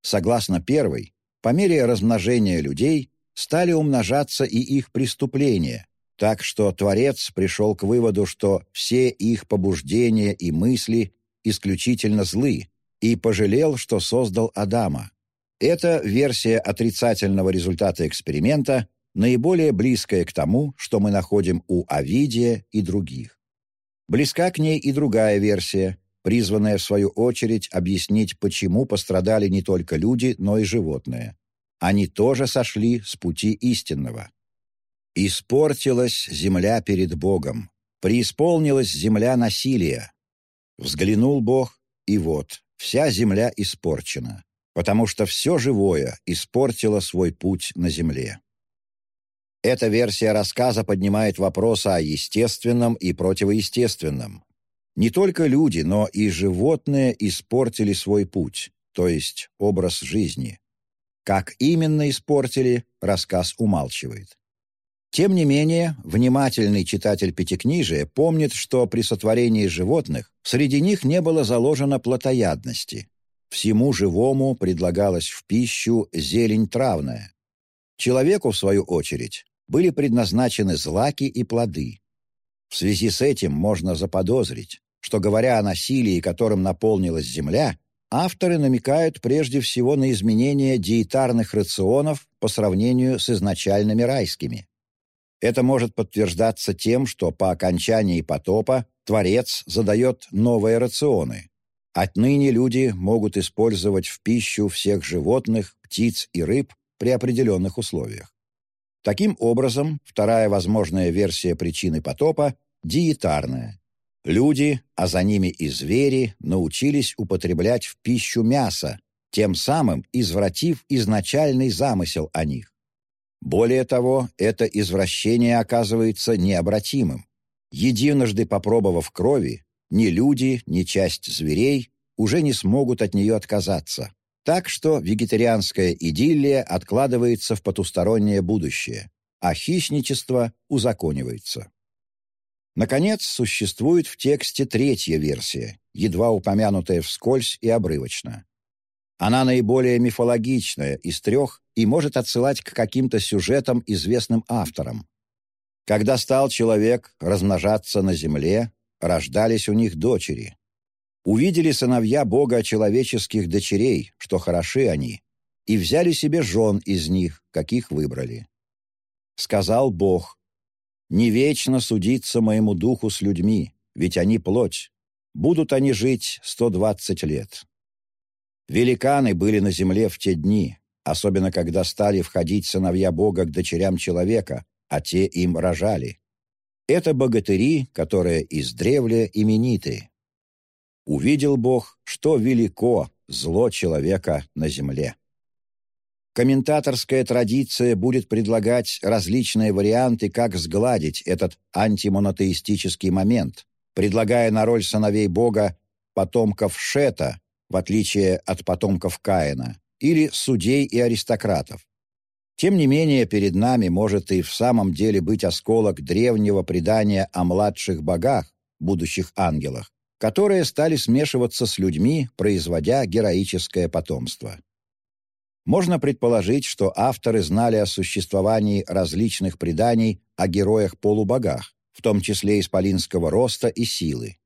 Согласно первой, по мере размножения людей стали умножаться и их преступления, так что Творец пришел к выводу, что все их побуждения и мысли исключительно злы, и пожалел, что создал Адама. Эта версия отрицательного результата эксперимента наиболее близкая к тому, что мы находим у Овидия и других. Близка к ней и другая версия, призванная, в свою очередь, объяснить, почему пострадали не только люди, но и животные. Они тоже сошли с пути истинного. «Испортилась земля перед Богом, преисполнилась земля насилия. Взглянул Бог, и вот, вся земля испорчена, потому что все живое испортило свой путь на земле». Эта версия рассказа поднимает вопрос о естественном и противоестественном. Не только люди, но и животные испортили свой путь, то есть образ жизни. Как именно испортили, рассказ умалчивает. Тем не менее, внимательный читатель Пятикнижия помнит, что при сотворении животных среди них не было заложено плотоядности. Всему живому предлагалась в пищу зелень травная. Человеку, в свою очередь, были предназначены злаки и плоды. В связи с этим можно заподозрить, что, говоря о насилии, которым наполнилась земля, авторы намекают прежде всего на изменение диетарных рационов по сравнению с изначальными райскими. Это может подтверждаться тем, что по окончании потопа Творец задает новые рационы. Отныне люди могут использовать в пищу всех животных, птиц и рыб при определенных условиях. Таким образом, вторая возможная версия причины потопа – диетарная. Люди, а за ними и звери, научились употреблять в пищу мясо, тем самым извратив изначальный замысел о них. Более того, это извращение оказывается необратимым. Единожды попробовав крови, ни люди, ни часть зверей уже не смогут от нее отказаться. Так что вегетарианская идиллия откладывается в потустороннее будущее, а хищничество узаконивается. Наконец, существует в тексте третья версия, едва упомянутая вскользь и обрывочно. Она наиболее мифологичная из трех и может отсылать к каким-то сюжетам, известным авторам. Когда стал человек размножаться на земле, рождались у них дочери. Увидели сыновья Бога человеческих дочерей, что хороши они, и взяли себе жен из них, каких выбрали. Сказал Бог, «Не вечно судиться моему духу с людьми, ведь они плоть. Будут они жить сто двадцать лет». Великаны были на земле в те дни, особенно когда стали входить сыновья Бога к дочерям человека, а те им рожали. Это богатыри, которые издревле имениты, Увидел Бог, что велико зло человека на земле. Комментаторская традиция будет предлагать различные варианты, как сгладить этот антимонотеистический момент, предлагая на роль сыновей Бога потомков Шета, в отличие от потомков Каина, или судей и аристократов. Тем не менее, перед нами может и в самом деле быть осколок древнего предания о младших богах, будущих ангелах, которые стали смешиваться с людьми, производя героическое потомство. Можно предположить, что авторы знали о существовании различных преданий о героях-полубогах, в том числе исполинского роста и силы.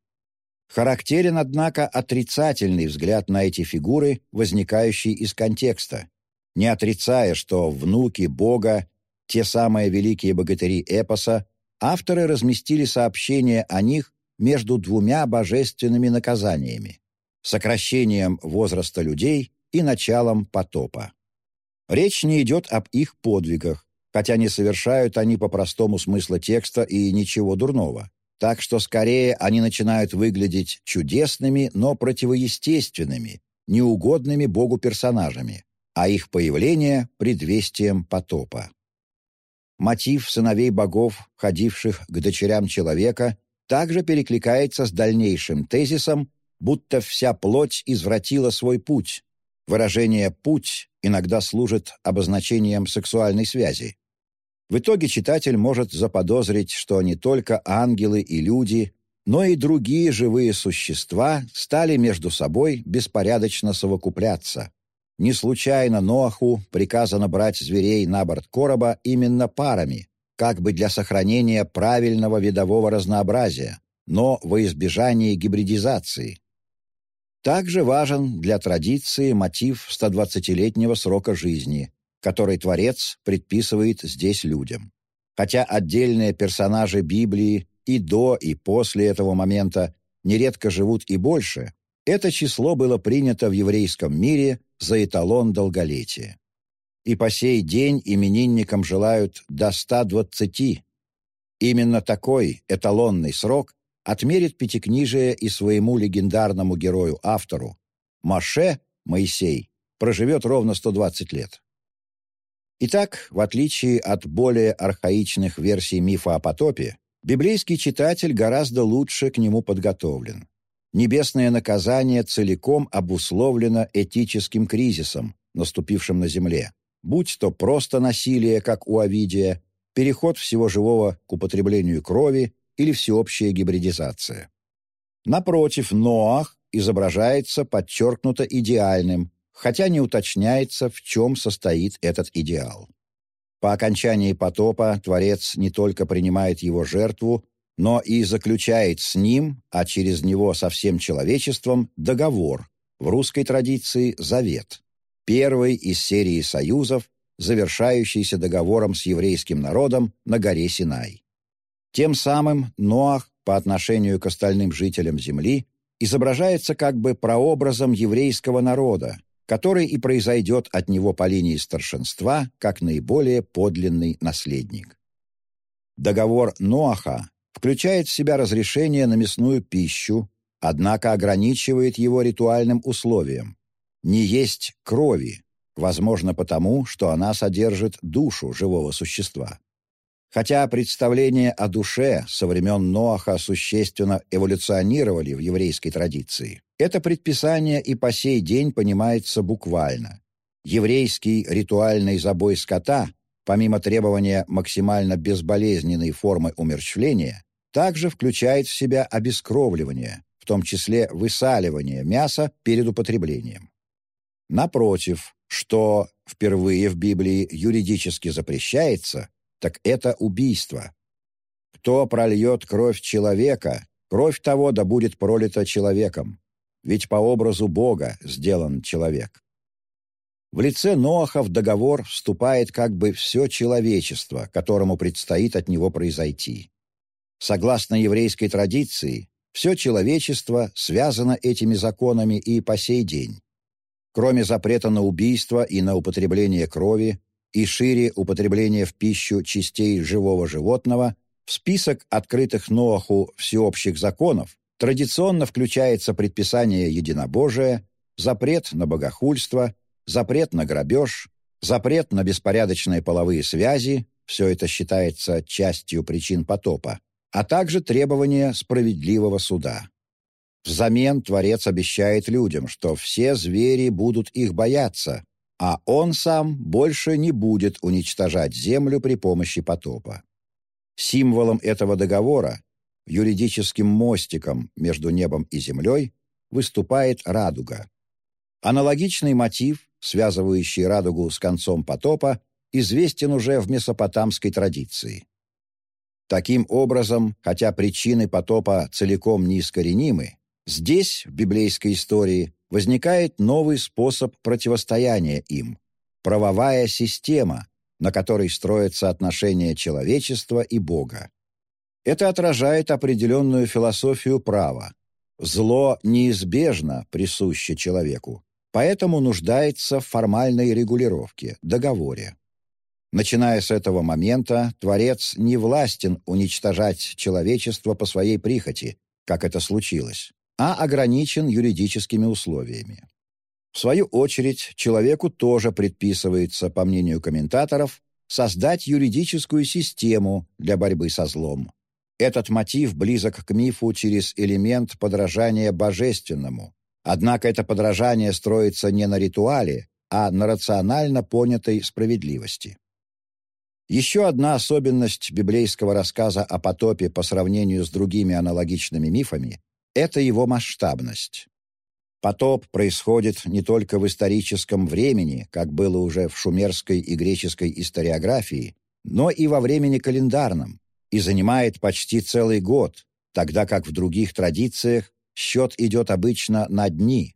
Характерен, однако, отрицательный взгляд на эти фигуры, возникающий из контекста, не отрицая, что внуки Бога, те самые великие богатыри эпоса, авторы разместили сообщение о них между двумя божественными наказаниями – сокращением возраста людей и началом потопа. Речь не идет об их подвигах, хотя не совершают они по простому смыслу текста и ничего дурного. Так что скорее они начинают выглядеть чудесными, но противоестественными, неугодными Богу персонажами, а их появление — предвестием потопа. Мотив сыновей богов, ходивших к дочерям человека, также перекликается с дальнейшим тезисом, будто вся плоть извратила свой путь. Выражение «путь» иногда служит обозначением сексуальной связи. В итоге читатель может заподозрить, что не только ангелы и люди, но и другие живые существа стали между собой беспорядочно совокупляться. Не случайно Ноаху приказано брать зверей на борт короба именно парами, как бы для сохранения правильного видового разнообразия, но во избежание гибридизации. Также важен для традиции мотив 120-летнего срока жизни, который Творец предписывает здесь людям. Хотя отдельные персонажи Библии и до, и после этого момента нередко живут и больше, это число было принято в еврейском мире за эталон долголетия. И по сей день именинникам желают до 120. Именно такой эталонный срок отмерит Пятикнижие и своему легендарному герою-автору. Маше, Моисей, проживет ровно 120 лет. Итак, в отличие от более архаичных версий мифа о потопе, библейский читатель гораздо лучше к нему подготовлен. Небесное наказание целиком обусловлено этическим кризисом, наступившим на земле, будь то просто насилие, как у Овидия, переход всего живого к употреблению крови или всеобщая гибридизация. Напротив, Ноах изображается подчеркнуто идеальным, хотя не уточняется, в чем состоит этот идеал. По окончании потопа Творец не только принимает его жертву, но и заключает с ним, а через него со всем человечеством, договор, в русской традиции «завет», первый из серии союзов, завершающийся договором с еврейским народом на горе Синай. Тем самым Ноах по отношению к остальным жителям Земли изображается как бы прообразом еврейского народа, который и произойдет от него по линии старшинства как наиболее подлинный наследник. Договор Ноаха включает в себя разрешение на мясную пищу, однако ограничивает его ритуальным условием – не есть крови, возможно потому, что она содержит душу живого существа. Хотя представления о душе со времен Ноаха существенно эволюционировали в еврейской традиции, это предписание и по сей день понимается буквально. Еврейский ритуальный забой скота, помимо требования максимально безболезненной формы умерщвления, также включает в себя обескровливание, в том числе высаливание мяса перед употреблением. Напротив, что впервые в Библии юридически запрещается, так это убийство. Кто прольет кровь человека, кровь того да будет пролита человеком ведь по образу Бога сделан человек. В лице Ноаха в договор вступает как бы все человечество, которому предстоит от него произойти. Согласно еврейской традиции, все человечество связано этими законами и по сей день. Кроме запрета на убийство и на употребление крови, и шире употребление в пищу частей живого животного, в список открытых Ноаху всеобщих законов Традиционно включается предписание единобожия, запрет на богохульство, запрет на грабеж, запрет на беспорядочные половые связи, все это считается частью причин потопа, а также требование справедливого суда. Взамен Творец обещает людям, что все звери будут их бояться, а он сам больше не будет уничтожать землю при помощи потопа. Символом этого договора, юридическим мостиком между небом и землей, выступает радуга. Аналогичный мотив, связывающий радугу с концом потопа, известен уже в месопотамской традиции. Таким образом, хотя причины потопа целиком неискоренимы, Здесь, в библейской истории, возникает новый способ противостояния им – правовая система, на которой строятся отношения человечества и Бога. Это отражает определенную философию права. Зло неизбежно присуще человеку, поэтому нуждается в формальной регулировке, договоре. Начиная с этого момента, Творец не властен уничтожать человечество по своей прихоти, как это случилось а ограничен юридическими условиями. В свою очередь, человеку тоже предписывается, по мнению комментаторов, создать юридическую систему для борьбы со злом. Этот мотив близок к мифу через элемент подражания божественному. Однако это подражание строится не на ритуале, а на рационально понятой справедливости. Еще одна особенность библейского рассказа о потопе по сравнению с другими аналогичными мифами это его масштабность. Потоп происходит не только в историческом времени, как было уже в шумерской и греческой историографии, но и во времени календарном, и занимает почти целый год, тогда как в других традициях счет идет обычно на дни.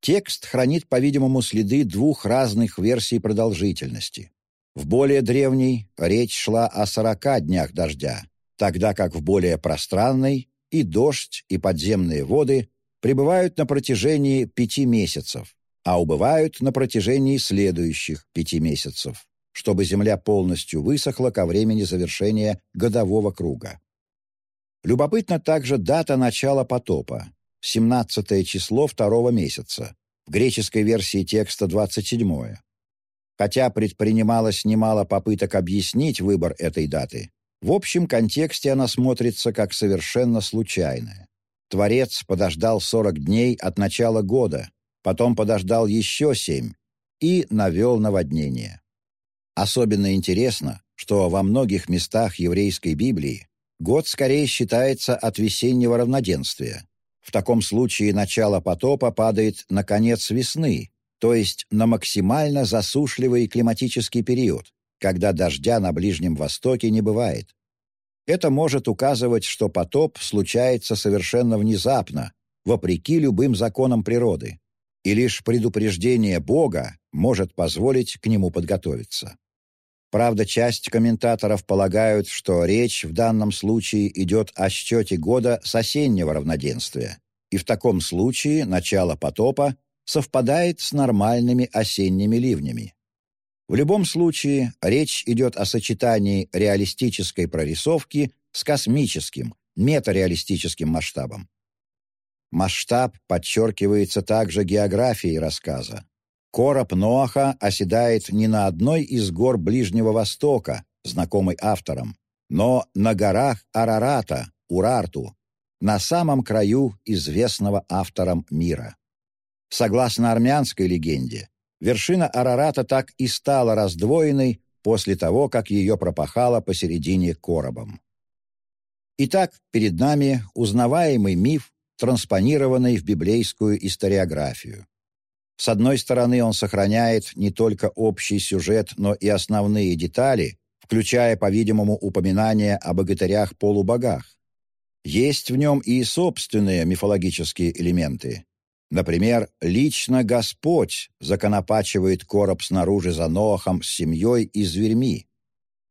Текст хранит, по-видимому, следы двух разных версий продолжительности. В более древней речь шла о сорока днях дождя, тогда как в более пространной и дождь, и подземные воды пребывают на протяжении пяти месяцев, а убывают на протяжении следующих пяти месяцев, чтобы земля полностью высохла ко времени завершения годового круга. Любопытна также дата начала потопа – 17 число второго месяца, в греческой версии текста 27 Хотя предпринималось немало попыток объяснить выбор этой даты, в общем контексте она смотрится как совершенно случайная. Творец подождал 40 дней от начала года, потом подождал еще семь и навел наводнение. Особенно интересно, что во многих местах еврейской Библии год скорее считается от весеннего равноденствия. В таком случае начало потопа падает на конец весны, то есть на максимально засушливый климатический период, когда дождя на Ближнем Востоке не бывает. Это может указывать, что потоп случается совершенно внезапно, вопреки любым законам природы, и лишь предупреждение Бога может позволить к нему подготовиться. Правда, часть комментаторов полагают, что речь в данном случае идет о счете года с осеннего равноденствия, и в таком случае начало потопа совпадает с нормальными осенними ливнями. В любом случае, речь идет о сочетании реалистической прорисовки с космическим, метареалистическим масштабом. Масштаб подчеркивается также географией рассказа. Короб Ноаха оседает не на одной из гор Ближнего Востока, знакомый авторам, но на горах Арарата, Урарту, на самом краю известного авторам мира. Согласно армянской легенде, вершина Арарата так и стала раздвоенной после того, как ее пропахало посередине коробом. Итак, перед нами узнаваемый миф, транспонированный в библейскую историографию. С одной стороны, он сохраняет не только общий сюжет, но и основные детали, включая, по-видимому, упоминания о богатырях-полубогах. Есть в нем и собственные мифологические элементы, Например, лично Господь законопачивает короб снаружи за Ноахом с семьей и зверьми.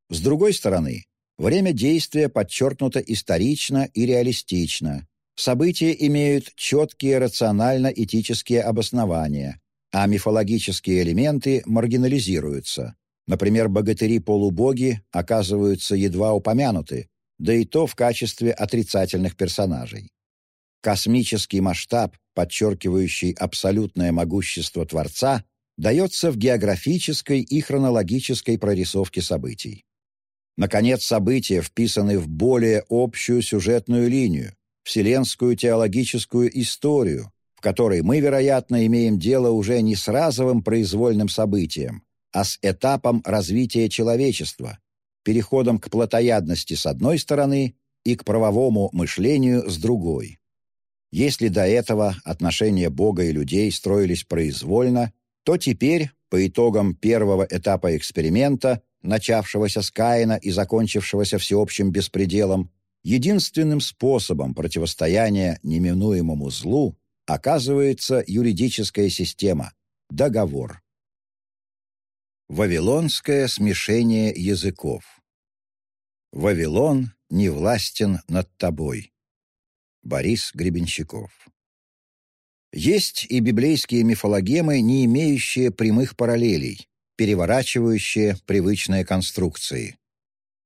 С другой стороны, время действия подчеркнуто исторично и реалистично. События имеют четкие рационально-этические обоснования, а мифологические элементы маргинализируются. Например, богатыри-полубоги оказываются едва упомянуты, да и то в качестве отрицательных персонажей. Космический масштаб, подчеркивающий абсолютное могущество Творца, дается в географической и хронологической прорисовке событий. Наконец, события вписаны в более общую сюжетную линию, вселенскую теологическую историю, в которой мы, вероятно, имеем дело уже не с разовым произвольным событием, а с этапом развития человечества, переходом к плотоядности с одной стороны и к правовому мышлению с другой. Если до этого отношения Бога и людей строились произвольно, то теперь, по итогам первого этапа эксперимента, начавшегося с Каина и закончившегося всеобщим беспределом, единственным способом противостояния неминуемому злу оказывается юридическая система – договор. Вавилонское смешение языков «Вавилон не властен над тобой». Борис Гребенщиков Есть и библейские мифологемы, не имеющие прямых параллелей, переворачивающие привычные конструкции.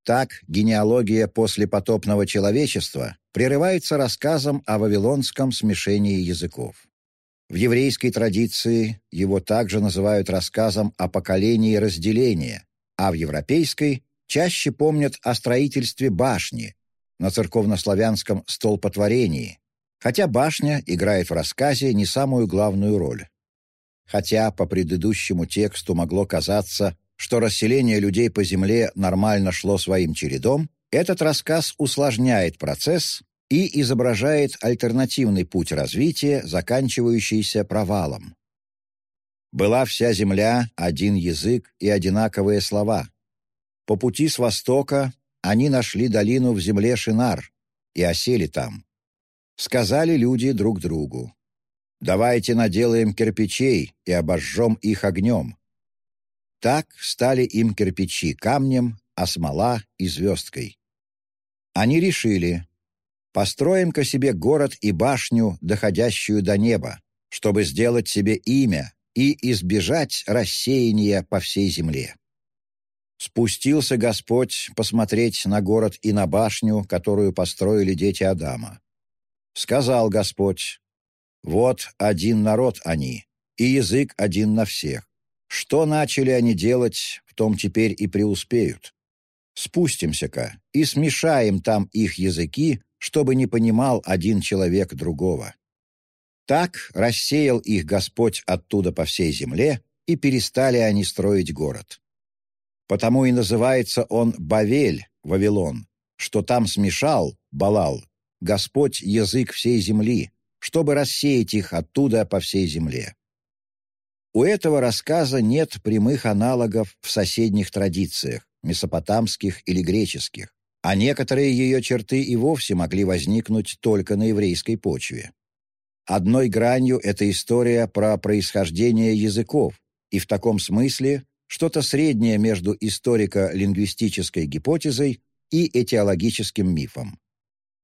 Так генеалогия послепотопного человечества прерывается рассказом о вавилонском смешении языков. В еврейской традиции его также называют рассказом о поколении разделения, а в европейской чаще помнят о строительстве башни, на церковнославянском столпотворении, хотя башня играет в рассказе не самую главную роль. Хотя по предыдущему тексту могло казаться, что расселение людей по земле нормально шло своим чередом, этот рассказ усложняет процесс и изображает альтернативный путь развития, заканчивающийся провалом. Была вся земля, один язык и одинаковые слова. По пути с востока они нашли долину в земле Шинар и осели там. Сказали люди друг другу, «Давайте наделаем кирпичей и обожжем их огнем». Так стали им кирпичи камнем, а смола — и звездкой. Они решили, построим-ка себе город и башню, доходящую до неба, чтобы сделать себе имя и избежать рассеяния по всей земле. Спустился Господь посмотреть на город и на башню, которую построили дети Адама. Сказал Господь, «Вот один народ они, и язык один на всех. Что начали они делать, в том теперь и преуспеют. Спустимся-ка и смешаем там их языки, чтобы не понимал один человек другого. Так рассеял их Господь оттуда по всей земле, и перестали они строить город. Потому и называется он Бавель, Вавилон, что там смешал, Балал, Господь язык всей земли, чтобы рассеять их оттуда по всей земле. У этого рассказа нет прямых аналогов в соседних традициях, месопотамских или греческих, а некоторые ее черты и вовсе могли возникнуть только на еврейской почве. Одной гранью эта история про происхождение языков, и в таком смысле что-то среднее между историко-лингвистической гипотезой и этиологическим мифом.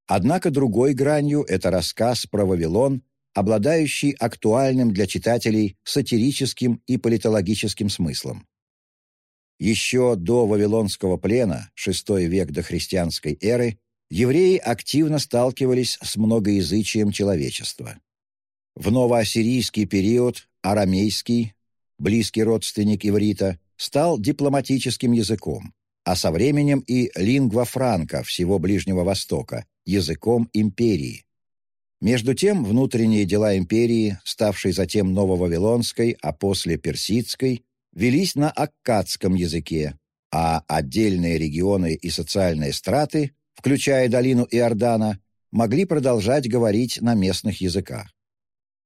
Однако другой гранью – это рассказ про Вавилон обладающий актуальным для читателей сатирическим и политологическим смыслом. Еще до Вавилонского плена, VI век до христианской эры, евреи активно сталкивались с многоязычием человечества. В новоассирийский период арамейский, близкий родственник иврита, стал дипломатическим языком, а со временем и лингва франка всего Ближнего Востока, языком империи. Между тем, внутренние дела империи, ставшей затем нововавилонской, а после персидской, велись на аккадском языке, а отдельные регионы и социальные страты, включая долину Иордана, могли продолжать говорить на местных языках.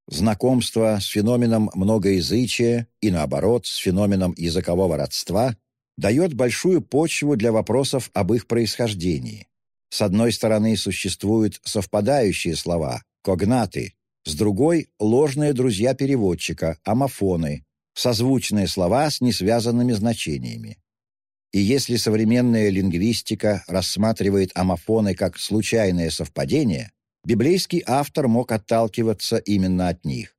Знакомство с феноменом многоязычия и, наоборот, с феноменом языкового родства дает большую почву для вопросов об их происхождении. С одной стороны, существуют совпадающие слова «когнаты», с другой — ложные друзья переводчика, амофоны, созвучные слова с несвязанными значениями. И если современная лингвистика рассматривает амофоны как случайное совпадение, библейский автор мог отталкиваться именно от них.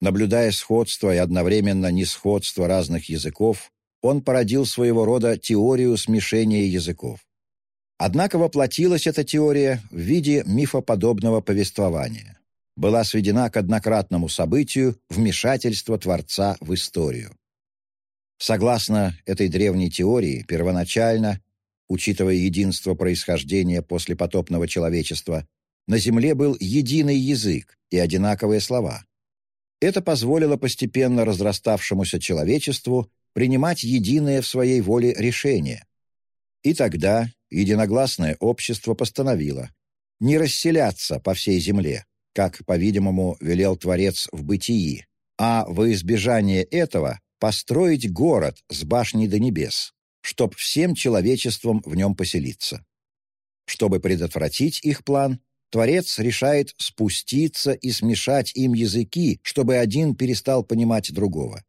Наблюдая сходство и одновременно несходство разных языков, он породил своего рода теорию смешения языков. Однако воплотилась эта теория в виде мифоподобного повествования. Была сведена к однократному событию вмешательства Творца в историю. Согласно этой древней теории, первоначально, учитывая единство происхождения послепотопного человечества, на Земле был единый язык и одинаковые слова. Это позволило постепенно разраставшемуся человечеству принимать единое в своей воле решение. И тогда единогласное общество постановило не расселяться по всей земле, как, по-видимому, велел Творец в бытии, а во избежание этого построить город с башней до небес, чтоб всем человечеством в нем поселиться. Чтобы предотвратить их план, Творец решает спуститься и смешать им языки, чтобы один перестал понимать другого.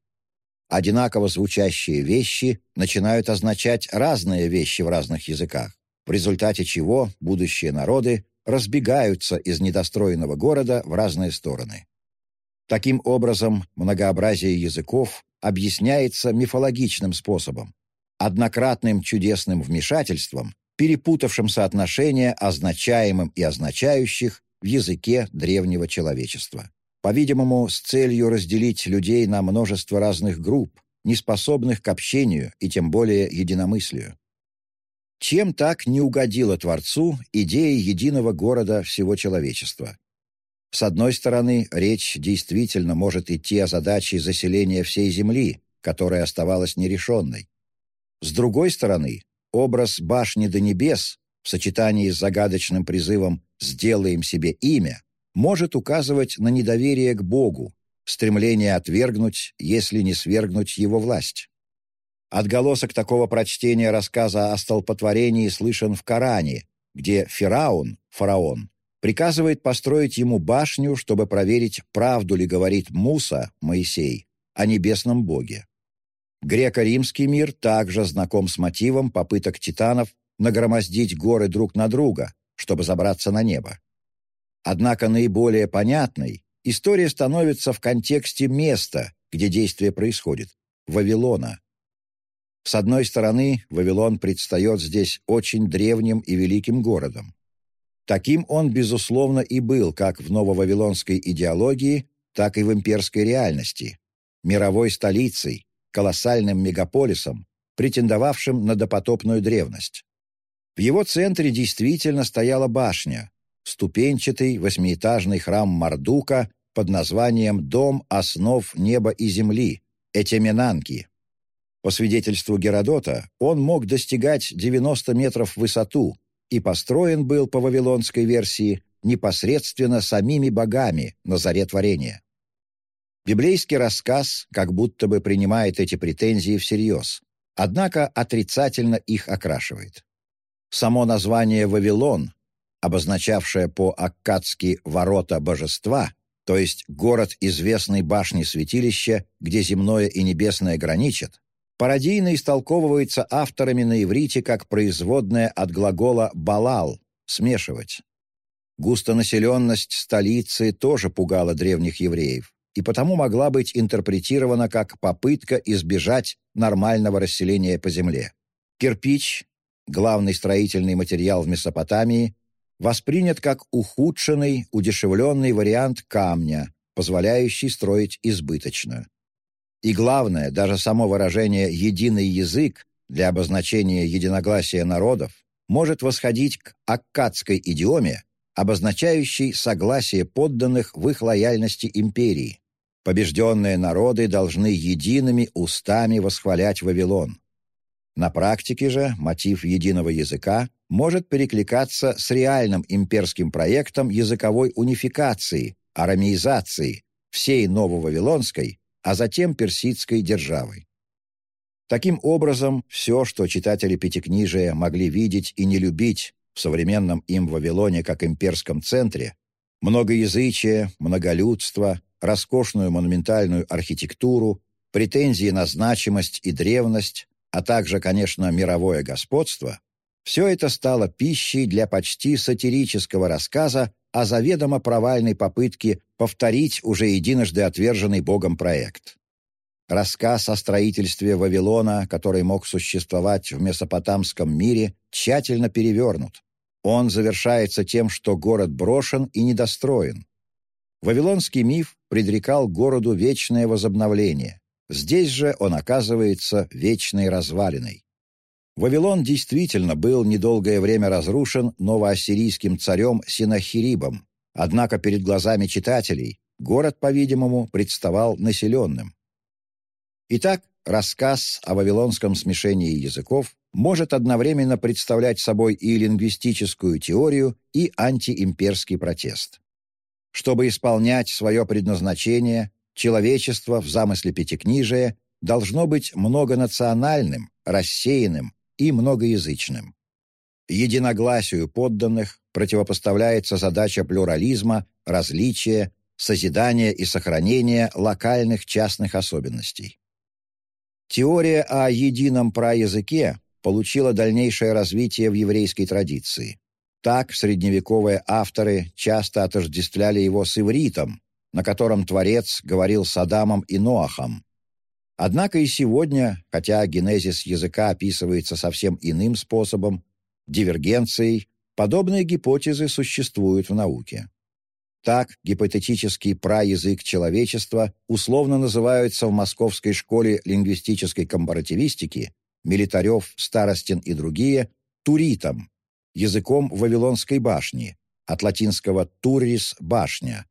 Одинаково звучащие вещи начинают означать разные вещи в разных языках, в результате чего будущие народы разбегаются из недостроенного города в разные стороны. Таким образом, многообразие языков объясняется мифологичным способом, однократным чудесным вмешательством, перепутавшим соотношение означаемым и означающих в языке древнего человечества. По-видимому, с целью разделить людей на множество разных групп, неспособных к общению и тем более единомыслию. Чем так не угодила Творцу идея единого города всего человечества? С одной стороны, речь действительно может идти о задаче заселения всей Земли, которая оставалась нерешенной. С другой стороны, образ башни до небес в сочетании с загадочным призывом «сделаем себе имя» может указывать на недоверие к Богу, стремление отвергнуть, если не свергнуть его власть. Отголосок такого прочтения рассказа о столпотворении слышен в Коране, где Фираун, фараон, приказывает построить ему башню, чтобы проверить, правду ли говорит Муса, Моисей, о небесном боге. Греко-римский мир также знаком с мотивом попыток титанов нагромоздить горы друг на друга, чтобы забраться на небо. Однако наиболее понятной история становится в контексте места, где действие происходит – Вавилона. С одной стороны, Вавилон предстает здесь очень древним и великим городом. Таким он, безусловно, и был как в нововавилонской идеологии, так и в имперской реальности, мировой столицей, колоссальным мегаполисом, претендовавшим на допотопную древность. В его центре действительно стояла башня, ступенчатый восьмиэтажный храм Мардука под названием «Дом основ неба и земли» Этеминанки. По свидетельству Геродота, он мог достигать 90 метров в высоту, и построен был по вавилонской версии непосредственно самими богами на заре творения. Библейский рассказ как будто бы принимает эти претензии всерьез, однако отрицательно их окрашивает. Само название «Вавилон», обозначавшее по-аккадски «ворота божества», то есть город известной башни святилища, где земное и небесное граничат, Пародийно истолковывается авторами на иврите как производное от глагола «балал» — «смешивать». Густонаселенность столицы тоже пугала древних евреев и потому могла быть интерпретирована как попытка избежать нормального расселения по земле. Кирпич, главный строительный материал в Месопотамии, воспринят как ухудшенный, удешевленный вариант камня, позволяющий строить избыточно. И главное, даже само выражение «единый язык» для обозначения единогласия народов может восходить к аккадской идиоме, обозначающей согласие подданных в их лояльности империи. Побежденные народы должны едиными устами восхвалять Вавилон. На практике же мотив единого языка может перекликаться с реальным имперским проектом языковой унификации, арамеизации всей нововавилонской а затем персидской державой. Таким образом, все, что читатели Пятикнижия могли видеть и не любить в современном им Вавилоне как имперском центре, многоязычие, многолюдство, роскошную монументальную архитектуру, претензии на значимость и древность, а также, конечно, мировое господство, все это стало пищей для почти сатирического рассказа о заведомо провальной попытке повторить уже единожды отверженный Богом проект. Рассказ о строительстве Вавилона, который мог существовать в месопотамском мире, тщательно перевернут. Он завершается тем, что город брошен и недостроен. Вавилонский миф предрекал городу вечное возобновление. Здесь же он оказывается вечной развалиной. Вавилон действительно был недолгое время разрушен новоассирийским царем Синахирибом, однако перед глазами читателей город, по-видимому, представал населенным. Итак, рассказ о вавилонском смешении языков может одновременно представлять собой и лингвистическую теорию, и антиимперский протест. Чтобы исполнять свое предназначение, человечество в замысле Пятикнижия должно быть многонациональным, рассеянным, и многоязычным. Единогласию подданных противопоставляется задача плюрализма, различия, созидания и сохранения локальных частных особенностей. Теория о едином праязыке получила дальнейшее развитие в еврейской традиции. Так средневековые авторы часто отождествляли его с ивритом, на котором Творец говорил с Адамом и Ноахом, Однако и сегодня, хотя генезис языка описывается совсем иным способом, дивергенцией, подобные гипотезы существуют в науке. Так, гипотетический праязык человечества условно называются в Московской школе лингвистической компаративистики Милитарев, Старостин и другие туритом, языком Вавилонской башни, от латинского «туррис» — «башня».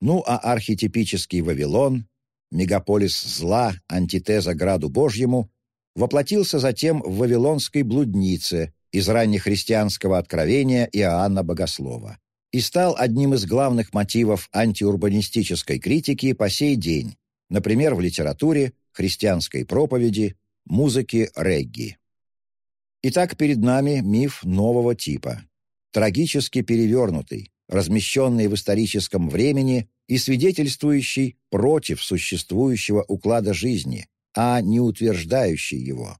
Ну а архетипический Вавилон мегаполис зла, антитеза граду Божьему, воплотился затем в Вавилонской блуднице из раннехристианского откровения Иоанна Богослова и стал одним из главных мотивов антиурбанистической критики по сей день, например, в литературе, христианской проповеди, музыке регги. Итак, перед нами миф нового типа, трагически перевернутый, размещенный в историческом времени и свидетельствующий против существующего уклада жизни, а не утверждающий его.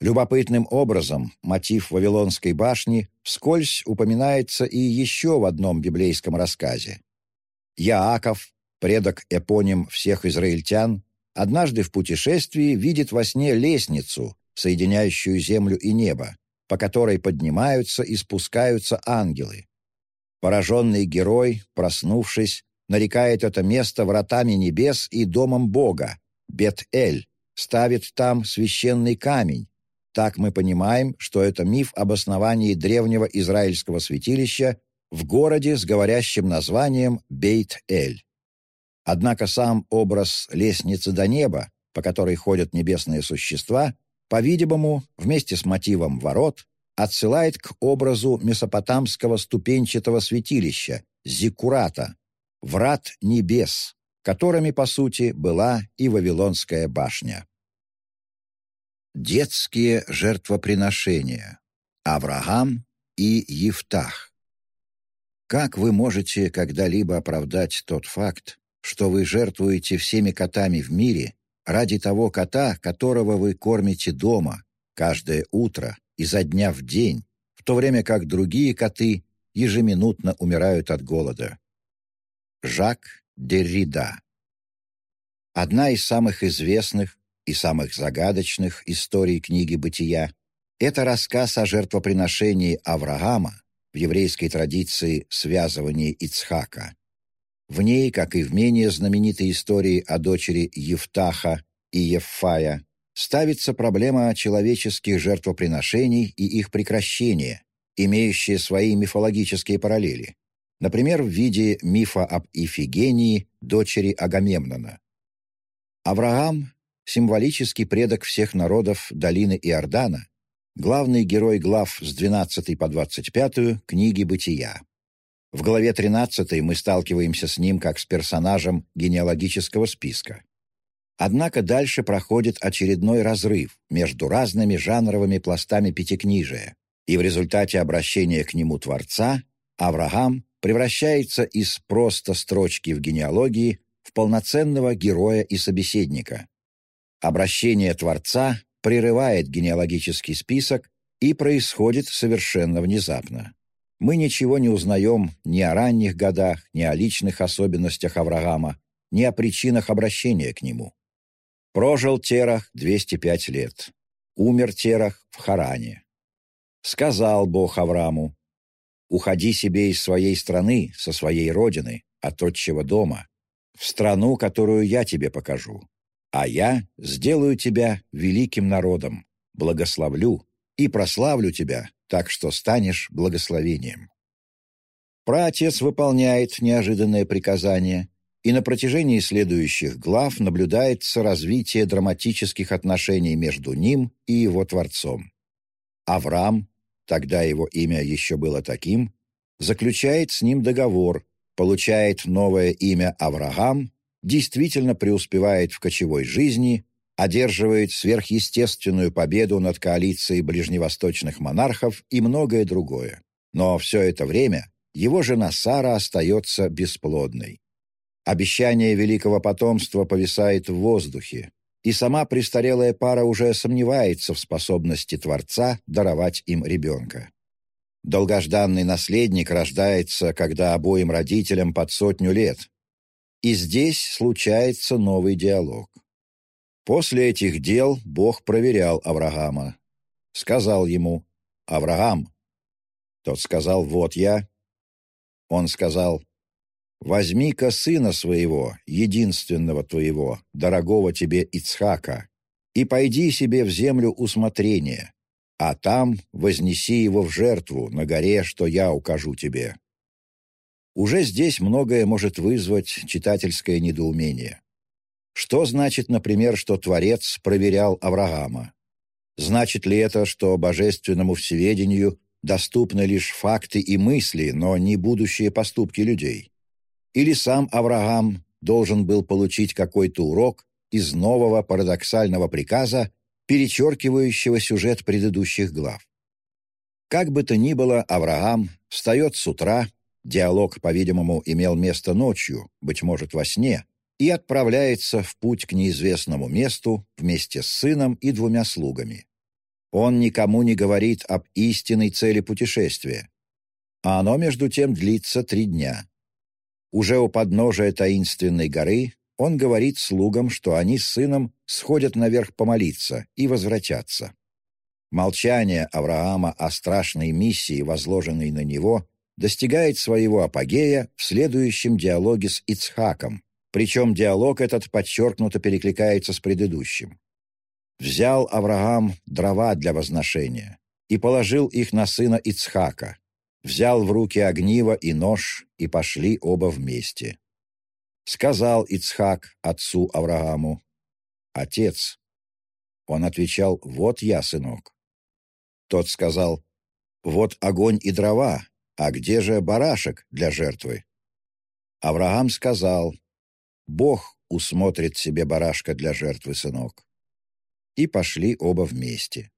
Любопытным образом мотив Вавилонской башни вскользь упоминается и еще в одном библейском рассказе. Яаков, предок эпоним всех израильтян, однажды в путешествии видит во сне лестницу, соединяющую землю и небо, по которой поднимаются и спускаются ангелы. Пораженный герой, проснувшись, нарекает это место вратами небес и домом Бога, Бет-Эль, ставит там священный камень. Так мы понимаем, что это миф об основании древнего израильского святилища в городе с говорящим названием Бейт-Эль. Однако сам образ лестницы до неба, по которой ходят небесные существа, по-видимому, вместе с мотивом ворот, отсылает к образу месопотамского ступенчатого святилища, зиккурата, врат небес, которыми, по сути, была и Вавилонская башня. Детские жертвоприношения. Авраам и Евтах. Как вы можете когда-либо оправдать тот факт, что вы жертвуете всеми котами в мире ради того кота, которого вы кормите дома, каждое утро, изо дня в день, в то время как другие коты ежеминутно умирают от голода? Жак Деррида. Одна из самых известных и самых загадочных историй книги «Бытия» — это рассказ о жертвоприношении Авраама в еврейской традиции связывания Ицхака. В ней, как и в менее знаменитой истории о дочери Евтаха и Еффая, ставится проблема человеческих жертвоприношений и их прекращения, имеющие свои мифологические параллели например, в виде мифа об Ифигении, дочери Агамемнона. Авраам — символический предок всех народов долины Иордана, главный герой глав с 12 по 25 книги «Бытия». В главе 13 мы сталкиваемся с ним как с персонажем генеалогического списка. Однако дальше проходит очередной разрыв между разными жанровыми пластами Пятикнижия, и в результате обращения к нему Творца Авраам превращается из просто строчки в генеалогии в полноценного героя и собеседника. Обращение Творца прерывает генеалогический список и происходит совершенно внезапно. Мы ничего не узнаем ни о ранних годах, ни о личных особенностях Авраама, ни о причинах обращения к нему. Прожил Терах 205 лет. Умер Терах в Харане. Сказал Бог Аврааму, «Уходи себе из своей страны, со своей родины, от отчего дома, в страну, которую я тебе покажу, а я сделаю тебя великим народом, благословлю и прославлю тебя, так что станешь благословением». Праотец выполняет неожиданное приказание, и на протяжении следующих глав наблюдается развитие драматических отношений между ним и его Творцом. Авраам, тогда его имя еще было таким, заключает с ним договор, получает новое имя Авраам, действительно преуспевает в кочевой жизни, одерживает сверхъестественную победу над коалицией ближневосточных монархов и многое другое. Но все это время его жена Сара остается бесплодной. Обещание великого потомства повисает в воздухе, и сама престарелая пара уже сомневается в способности Творца даровать им ребенка. Долгожданный наследник рождается, когда обоим родителям под сотню лет. И здесь случается новый диалог. После этих дел Бог проверял Авраама. Сказал ему «Авраам». Тот сказал «Вот я». Он сказал Возьми-ка сына своего, единственного твоего, дорогого тебе Ицхака, и пойди себе в землю усмотрения, а там вознеси его в жертву на горе, что я укажу тебе». Уже здесь многое может вызвать читательское недоумение. Что значит, например, что Творец проверял Авраама? Значит ли это, что божественному всеведению доступны лишь факты и мысли, но не будущие поступки людей? Или сам Авраам должен был получить какой-то урок из нового парадоксального приказа, перечеркивающего сюжет предыдущих глав. Как бы то ни было, Авраам встает с утра, диалог, по-видимому, имел место ночью, быть может, во сне, и отправляется в путь к неизвестному месту вместе с сыном и двумя слугами. Он никому не говорит об истинной цели путешествия, а оно, между тем, длится три дня. Уже у подножия таинственной горы он говорит слугам, что они с сыном сходят наверх помолиться и возвратятся. Молчание Авраама о страшной миссии, возложенной на него, достигает своего апогея в следующем диалоге с Ицхаком, причем диалог этот подчеркнуто перекликается с предыдущим. «Взял Авраам дрова для возношения и положил их на сына Ицхака, взял в руки огниво и нож, и пошли оба вместе. Сказал Ицхак отцу Аврааму, «Отец». Он отвечал, «Вот я, сынок». Тот сказал, «Вот огонь и дрова, а где же барашек для жертвы?» Авраам сказал, «Бог усмотрит себе барашка для жертвы, сынок». И пошли оба вместе.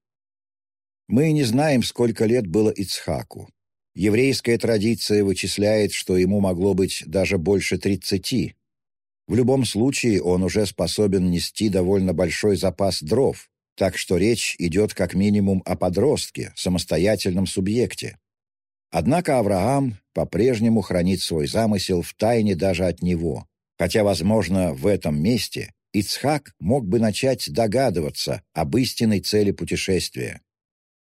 Мы не знаем, сколько лет было Ицхаку. Еврейская традиция вычисляет, что ему могло быть даже больше тридцати. В любом случае он уже способен нести довольно большой запас дров, так что речь идет как минимум о подростке, самостоятельном субъекте. Однако Авраам по-прежнему хранит свой замысел в тайне даже от него, хотя, возможно, в этом месте Ицхак мог бы начать догадываться об истинной цели путешествия.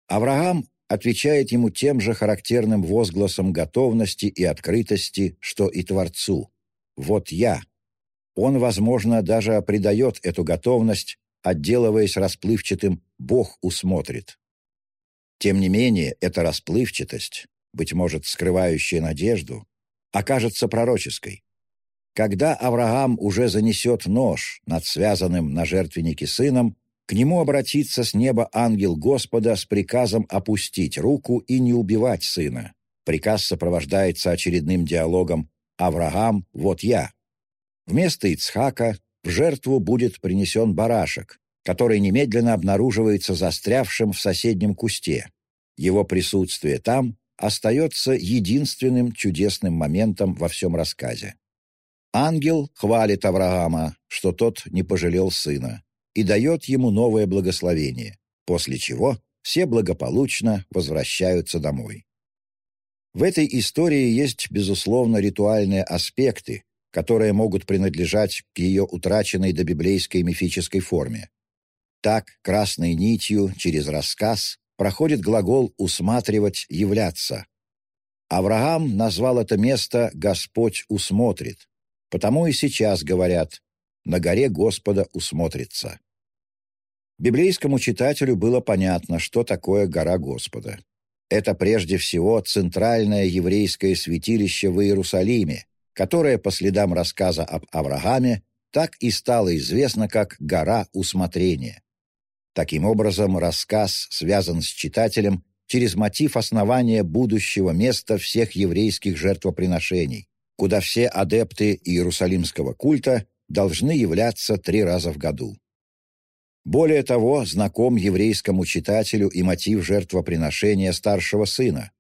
Авраам отвечает ему тем же характерным возгласом готовности и открытости, что и Творцу. «Вот я». Он, возможно, даже придает эту готовность, отделываясь расплывчатым «Бог усмотрит». Тем не менее, эта расплывчатость, быть может, скрывающая надежду, окажется пророческой. Когда Авраам уже занесет нож над связанным на жертвеннике сыном, к нему обратится с неба ангел Господа с приказом опустить руку и не убивать сына. Приказ сопровождается очередным диалогом «Авраам, вот я». Вместо Ицхака в жертву будет принесен барашек, который немедленно обнаруживается застрявшим в соседнем кусте. Его присутствие там остается единственным чудесным моментом во всем рассказе. Ангел хвалит Авраама, что тот не пожалел сына и дает ему новое благословение, после чего все благополучно возвращаются домой. В этой истории есть, безусловно, ритуальные аспекты, которые могут принадлежать к ее утраченной до библейской мифической форме. Так, красной нитью через рассказ проходит глагол «усматривать», «являться». Авраам назвал это место «Господь усмотрит», потому и сейчас говорят «на горе Господа усмотрится». Библейскому читателю было понятно, что такое гора Господа. Это прежде всего центральное еврейское святилище в Иерусалиме, которое по следам рассказа об Аврааме так и стало известно как «гора усмотрения». Таким образом, рассказ связан с читателем через мотив основания будущего места всех еврейских жертвоприношений, куда все адепты иерусалимского культа должны являться три раза в году. Более того, знаком еврейскому читателю и мотив жертвоприношения старшего сына.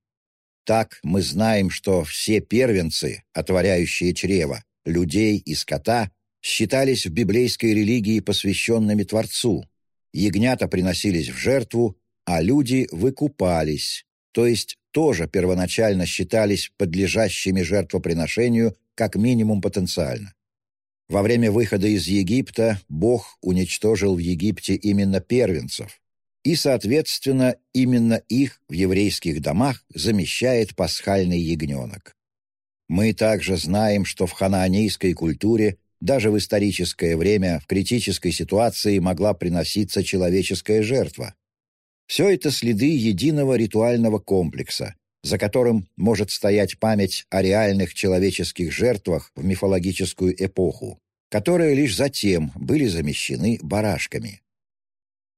Так мы знаем, что все первенцы, отворяющие чрево, людей и скота, считались в библейской религии посвященными Творцу. Ягнята приносились в жертву, а люди выкупались, то есть тоже первоначально считались подлежащими жертвоприношению как минимум потенциально. Во время выхода из Египта Бог уничтожил в Египте именно первенцев, и, соответственно, именно их в еврейских домах замещает пасхальный ягненок. Мы также знаем, что в ханаанейской культуре даже в историческое время в критической ситуации могла приноситься человеческая жертва. Все это следы единого ритуального комплекса, за которым может стоять память о реальных человеческих жертвах в мифологическую эпоху, которые лишь затем были замещены барашками.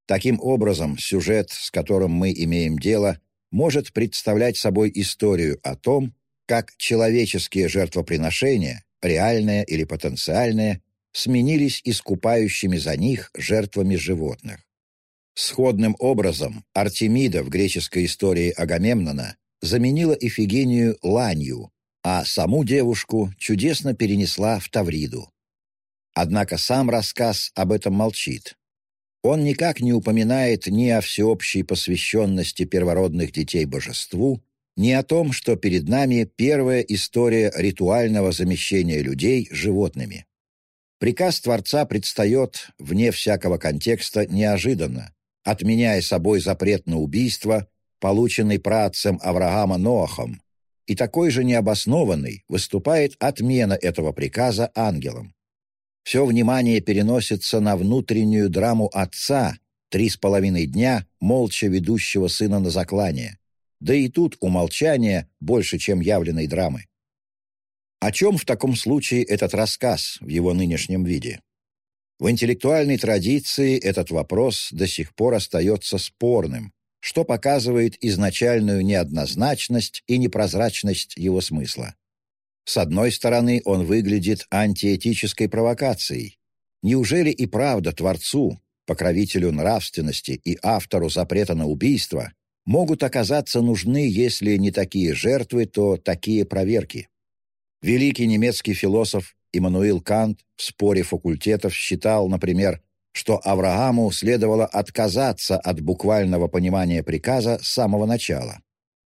Таким образом, сюжет, с которым мы имеем дело, может представлять собой историю о том, как человеческие жертвоприношения, реальные или потенциальные, сменились искупающими за них жертвами животных. Сходным образом Артемида в греческой истории Агамемнона заменила Эфигению ланью, а саму девушку чудесно перенесла в Тавриду. Однако сам рассказ об этом молчит. Он никак не упоминает ни о всеобщей посвященности первородных детей божеству, ни о том, что перед нами первая история ритуального замещения людей животными. Приказ Творца предстает, вне всякого контекста, неожиданно, отменяя собой запрет на убийство, полученный праотцем Авраама Ноахом, и такой же необоснованный выступает отмена этого приказа ангелом. Все внимание переносится на внутреннюю драму отца, три с половиной дня молча ведущего сына на заклание. Да и тут умолчание больше, чем явленной драмы. О чем в таком случае этот рассказ в его нынешнем виде? В интеллектуальной традиции этот вопрос до сих пор остается спорным, что показывает изначальную неоднозначность и непрозрачность его смысла. С одной стороны, он выглядит антиэтической провокацией. Неужели и правда Творцу, покровителю нравственности и автору запрета на убийство, могут оказаться нужны, если не такие жертвы, то такие проверки? Великий немецкий философ Иммануил Кант в споре факультетов считал, например, что Аврааму следовало отказаться от буквального понимания приказа с самого начала.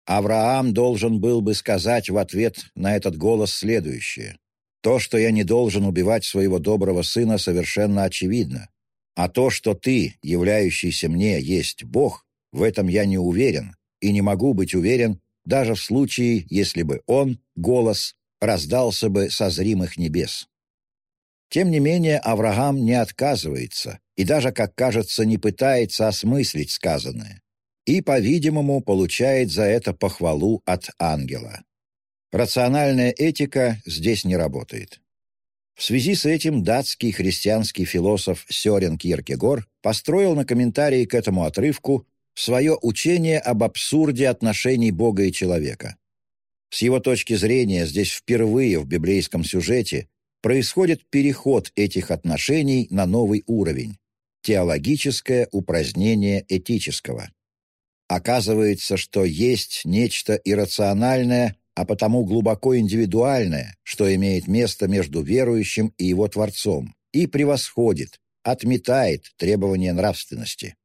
Авраам должен был бы сказать в ответ на этот голос следующее. «То, что я не должен убивать своего доброго сына, совершенно очевидно. А то, что ты, являющийся мне, есть Бог, в этом я не уверен и не могу быть уверен даже в случае, если бы он, голос, раздался бы со зримых небес. Тем не менее, Авраам не отказывается и даже, как кажется, не пытается осмыслить сказанное и, по-видимому, получает за это похвалу от ангела. Рациональная этика здесь не работает. В связи с этим датский христианский философ Сёрен Киркегор построил на комментарии к этому отрывку свое учение об абсурде отношений Бога и человека. С его точки зрения, здесь впервые в библейском сюжете происходит переход этих отношений на новый уровень – теологическое упразднение этического. Оказывается, что есть нечто иррациональное, а потому глубоко индивидуальное, что имеет место между верующим и его Творцом, и превосходит, отметает требования нравственности.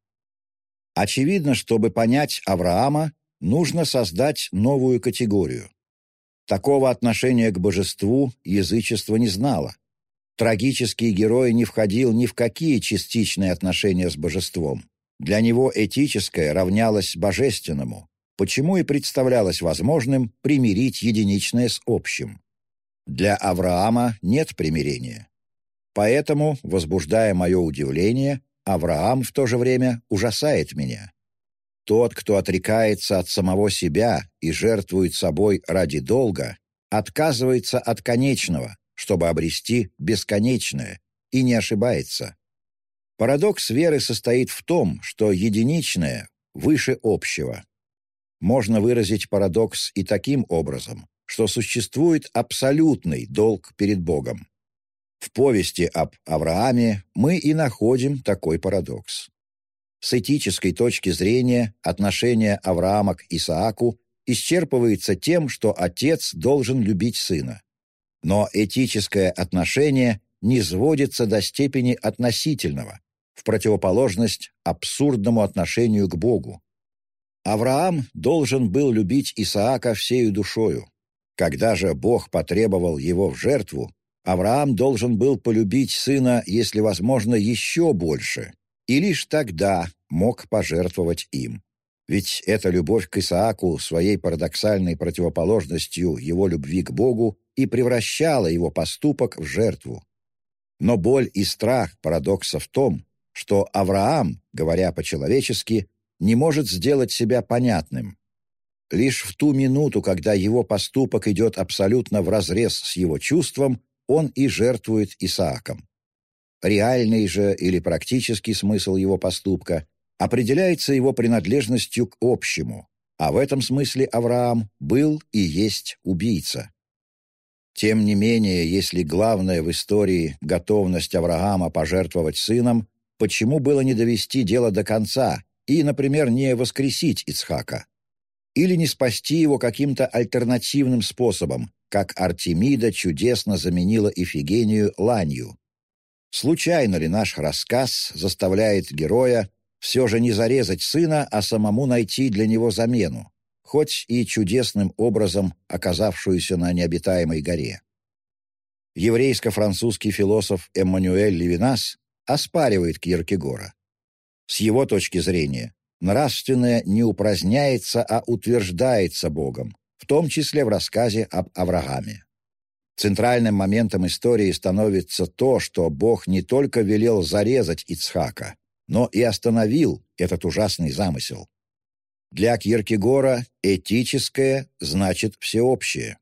Очевидно, чтобы понять Авраама, нужно создать новую категорию. Такого отношения к божеству язычество не знало. Трагический герой не входил ни в какие частичные отношения с божеством. Для него этическое равнялось божественному, почему и представлялось возможным примирить единичное с общим. Для Авраама нет примирения. Поэтому, возбуждая мое удивление, Авраам в то же время ужасает меня. Тот, кто отрекается от самого себя и жертвует собой ради долга, отказывается от конечного, чтобы обрести бесконечное, и не ошибается. Парадокс веры состоит в том, что единичное выше общего. Можно выразить парадокс и таким образом, что существует абсолютный долг перед Богом. В повести об Аврааме мы и находим такой парадокс. С этической точки зрения отношение Авраама к Исааку исчерпывается тем, что отец должен любить сына. Но этическое отношение не сводится до степени относительного, в противоположность абсурдному отношению к Богу. Авраам должен был любить Исаака всею душою. Когда же Бог потребовал его в жертву, Авраам должен был полюбить сына, если возможно, еще больше, и лишь тогда мог пожертвовать им. Ведь эта любовь к Исааку своей парадоксальной противоположностью его любви к Богу и превращала его поступок в жертву. Но боль и страх парадокса в том, что Авраам, говоря по-человечески, не может сделать себя понятным. Лишь в ту минуту, когда его поступок идет абсолютно вразрез с его чувством, он и жертвует Исааком. Реальный же или практический смысл его поступка определяется его принадлежностью к общему, а в этом смысле Авраам был и есть убийца. Тем не менее, если главное в истории готовность Авраама пожертвовать сыном, почему было не довести дело до конца и, например, не воскресить Ицхака? Или не спасти его каким-то альтернативным способом, как Артемида чудесно заменила Ифигению ланью. Случайно ли наш рассказ заставляет героя все же не зарезать сына, а самому найти для него замену, хоть и чудесным образом оказавшуюся на необитаемой горе? Еврейско-французский философ Эммануэль Левинас оспаривает Киркегора. С его точки зрения, нравственное не упраздняется, а утверждается Богом, в том числе в рассказе об Аврааме. Центральным моментом истории становится то, что Бог не только велел зарезать Ицхака, но и остановил этот ужасный замысел. Для Киркегора этическое значит всеобщее.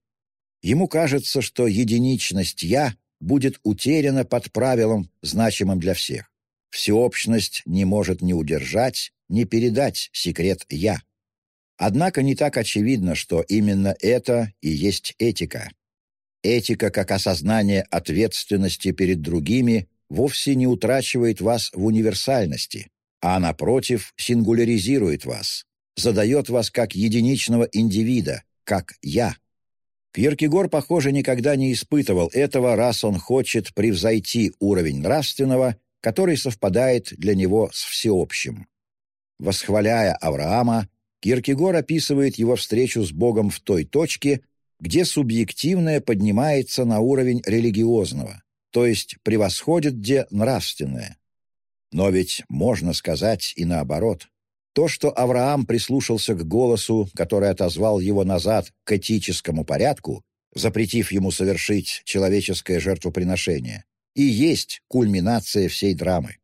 Ему кажется, что единичность «я» будет утеряна под правилом, значимым для всех. Всеобщность не может ни удержать, ни передать секрет «я». Однако не так очевидно, что именно это и есть этика. Этика, как осознание ответственности перед другими, вовсе не утрачивает вас в универсальности, а, напротив, сингуляризирует вас, задает вас как единичного индивида, как «я». Кьеркегор, похоже, никогда не испытывал этого, раз он хочет превзойти уровень нравственного, который совпадает для него с всеобщим. Восхваляя Авраама, Киркегор описывает его встречу с Богом в той точке, где субъективное поднимается на уровень религиозного, то есть превосходит где нравственное. Но ведь можно сказать и наоборот. То, что Авраам прислушался к голосу, который отозвал его назад к этическому порядку, запретив ему совершить человеческое жертвоприношение, и есть кульминация всей драмы.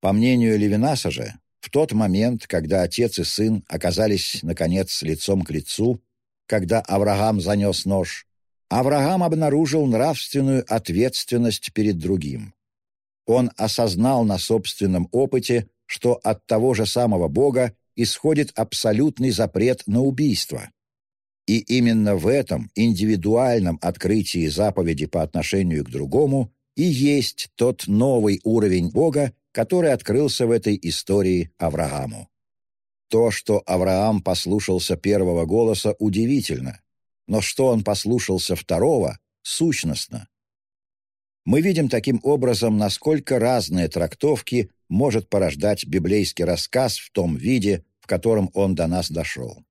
По мнению Левинаса же, в тот момент, когда отец и сын оказались, наконец, лицом к лицу, когда Авраам занес нож, Авраам обнаружил нравственную ответственность перед другим. Он осознал на собственном опыте, что от того же самого Бога исходит абсолютный запрет на убийство. И именно в этом индивидуальном открытии заповеди по отношению к другому и есть тот новый уровень Бога, который открылся в этой истории Аврааму. То, что Авраам послушался первого голоса, удивительно, но что он послушался второго, сущностно. Мы видим таким образом, насколько разные трактовки может порождать библейский рассказ в том виде, в котором он до нас дошел.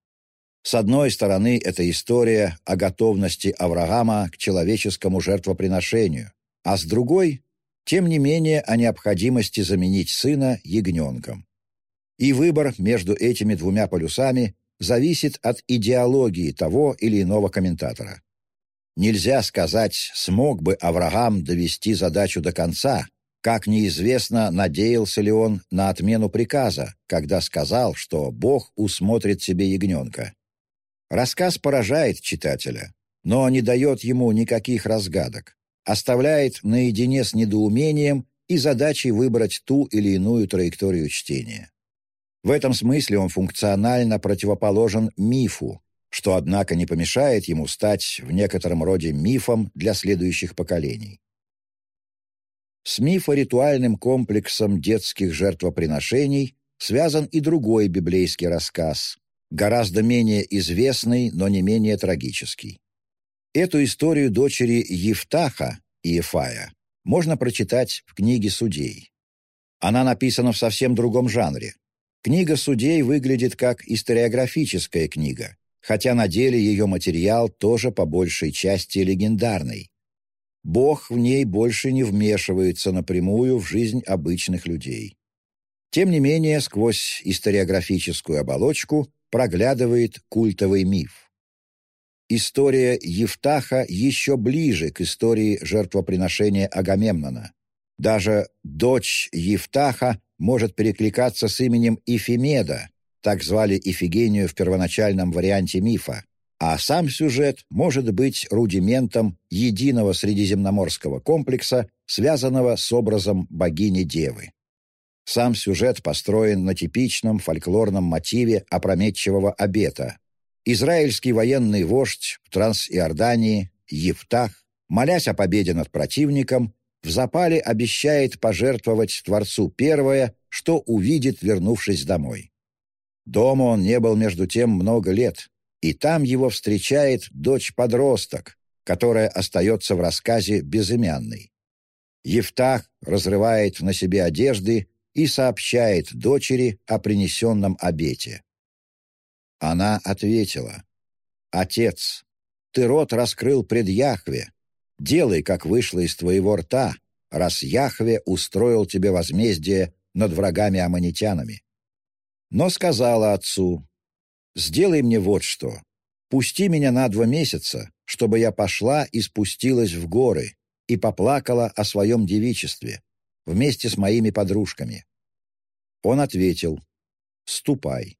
С одной стороны, это история о готовности Авраама к человеческому жертвоприношению, а с другой, тем не менее, о необходимости заменить сына ягненком. И выбор между этими двумя полюсами зависит от идеологии того или иного комментатора. Нельзя сказать, смог бы Авраам довести задачу до конца, как неизвестно, надеялся ли он на отмену приказа, когда сказал, что Бог усмотрит себе ягненка. Рассказ поражает читателя, но не дает ему никаких разгадок, оставляет наедине с недоумением и задачей выбрать ту или иную траекторию чтения. В этом смысле он функционально противоположен мифу, что, однако, не помешает ему стать в некотором роде мифом для следующих поколений. С мифоритуальным комплексом детских жертвоприношений связан и другой библейский рассказ, гораздо менее известный, но не менее трагический. Эту историю дочери Евтаха и Ефая можно прочитать в книге «Судей». Она написана в совсем другом жанре. Книга «Судей» выглядит как историографическая книга, хотя на деле ее материал тоже по большей части легендарный. Бог в ней больше не вмешивается напрямую в жизнь обычных людей. Тем не менее, сквозь историографическую оболочку проглядывает культовый миф. История Евтаха еще ближе к истории жертвоприношения Агамемнона. Даже дочь Евтаха может перекликаться с именем Ифимеда, так звали Ифигению в первоначальном варианте мифа, а сам сюжет может быть рудиментом единого средиземноморского комплекса, связанного с образом богини-девы. Сам сюжет построен на типичном фольклорном мотиве опрометчивого обета. Израильский военный вождь в Трансиордании, Евтах, молясь о победе над противником, в запале обещает пожертвовать Творцу первое, что увидит, вернувшись домой. Дома он не был между тем много лет, и там его встречает дочь-подросток, которая остается в рассказе безымянной. Евтах разрывает на себе одежды и сообщает дочери о принесенном обете. Она ответила, «Отец, ты рот раскрыл пред Яхве, делай, как вышло из твоего рта, раз Яхве устроил тебе возмездие над врагами-аммонитянами». Но сказала отцу, «Сделай мне вот что. Пусти меня на два месяца, чтобы я пошла и спустилась в горы и поплакала о своем девичестве, вместе с моими подружками. Он ответил, «Ступай».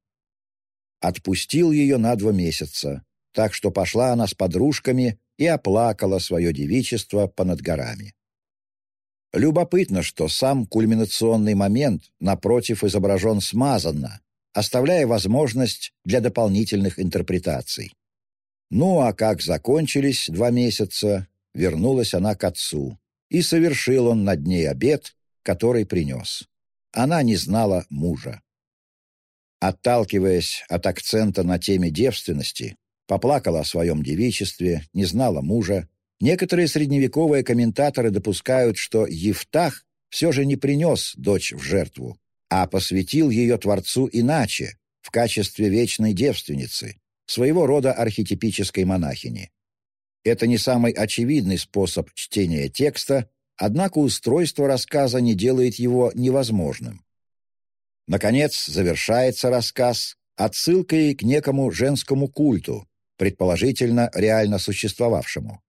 Отпустил ее на два месяца, так что пошла она с подружками и оплакала свое девичество понад горами. Любопытно, что сам кульминационный момент, напротив, изображен смазанно, оставляя возможность для дополнительных интерпретаций. Ну а как закончились два месяца, вернулась она к отцу, и совершил он над ней обед, который принес. Она не знала мужа. Отталкиваясь от акцента на теме девственности, поплакала о своем девичестве, не знала мужа, некоторые средневековые комментаторы допускают, что Евтах все же не принес дочь в жертву, а посвятил ее Творцу иначе, в качестве вечной девственницы, своего рода архетипической монахини. Это не самый очевидный способ чтения текста, однако устройство рассказа не делает его невозможным. Наконец, завершается рассказ отсылкой к некому женскому культу, предположительно реально существовавшему.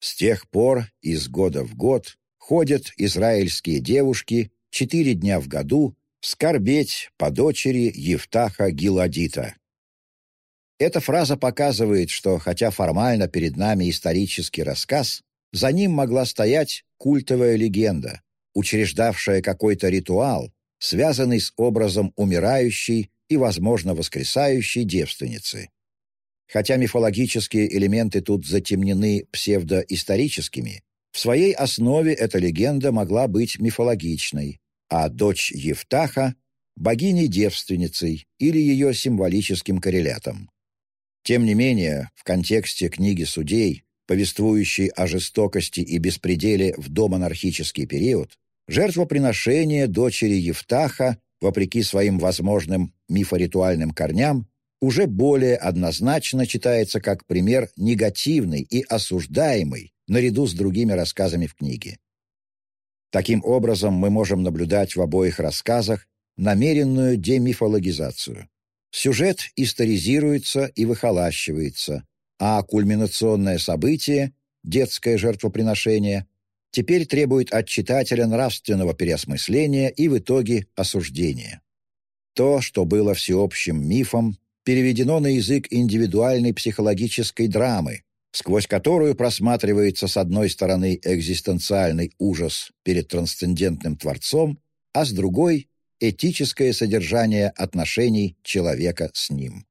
С тех пор из года в год ходят израильские девушки четыре дня в году скорбеть по дочери Евтаха Гиладита. Эта фраза показывает, что, хотя формально перед нами исторический рассказ, за ним могла стоять культовая легенда, учреждавшая какой-то ритуал, связанный с образом умирающей и, возможно, воскресающей девственницы. Хотя мифологические элементы тут затемнены псевдоисторическими, в своей основе эта легенда могла быть мифологичной, а дочь Евтаха — богиней-девственницей или ее символическим коррелятом. Тем не менее, в контексте книги судей, повествующей о жестокости и беспределе в домонархический период, жертвоприношение дочери Евтаха, вопреки своим возможным мифоритуальным корням, уже более однозначно читается как пример негативный и осуждаемый наряду с другими рассказами в книге. Таким образом, мы можем наблюдать в обоих рассказах намеренную демифологизацию. Сюжет историзируется и выхолащивается, а кульминационное событие, детское жертвоприношение, теперь требует от читателя нравственного переосмысления и в итоге осуждения. То, что было всеобщим мифом, переведено на язык индивидуальной психологической драмы, сквозь которую просматривается с одной стороны экзистенциальный ужас перед трансцендентным Творцом, а с другой — этическое содержание отношений человека с ним.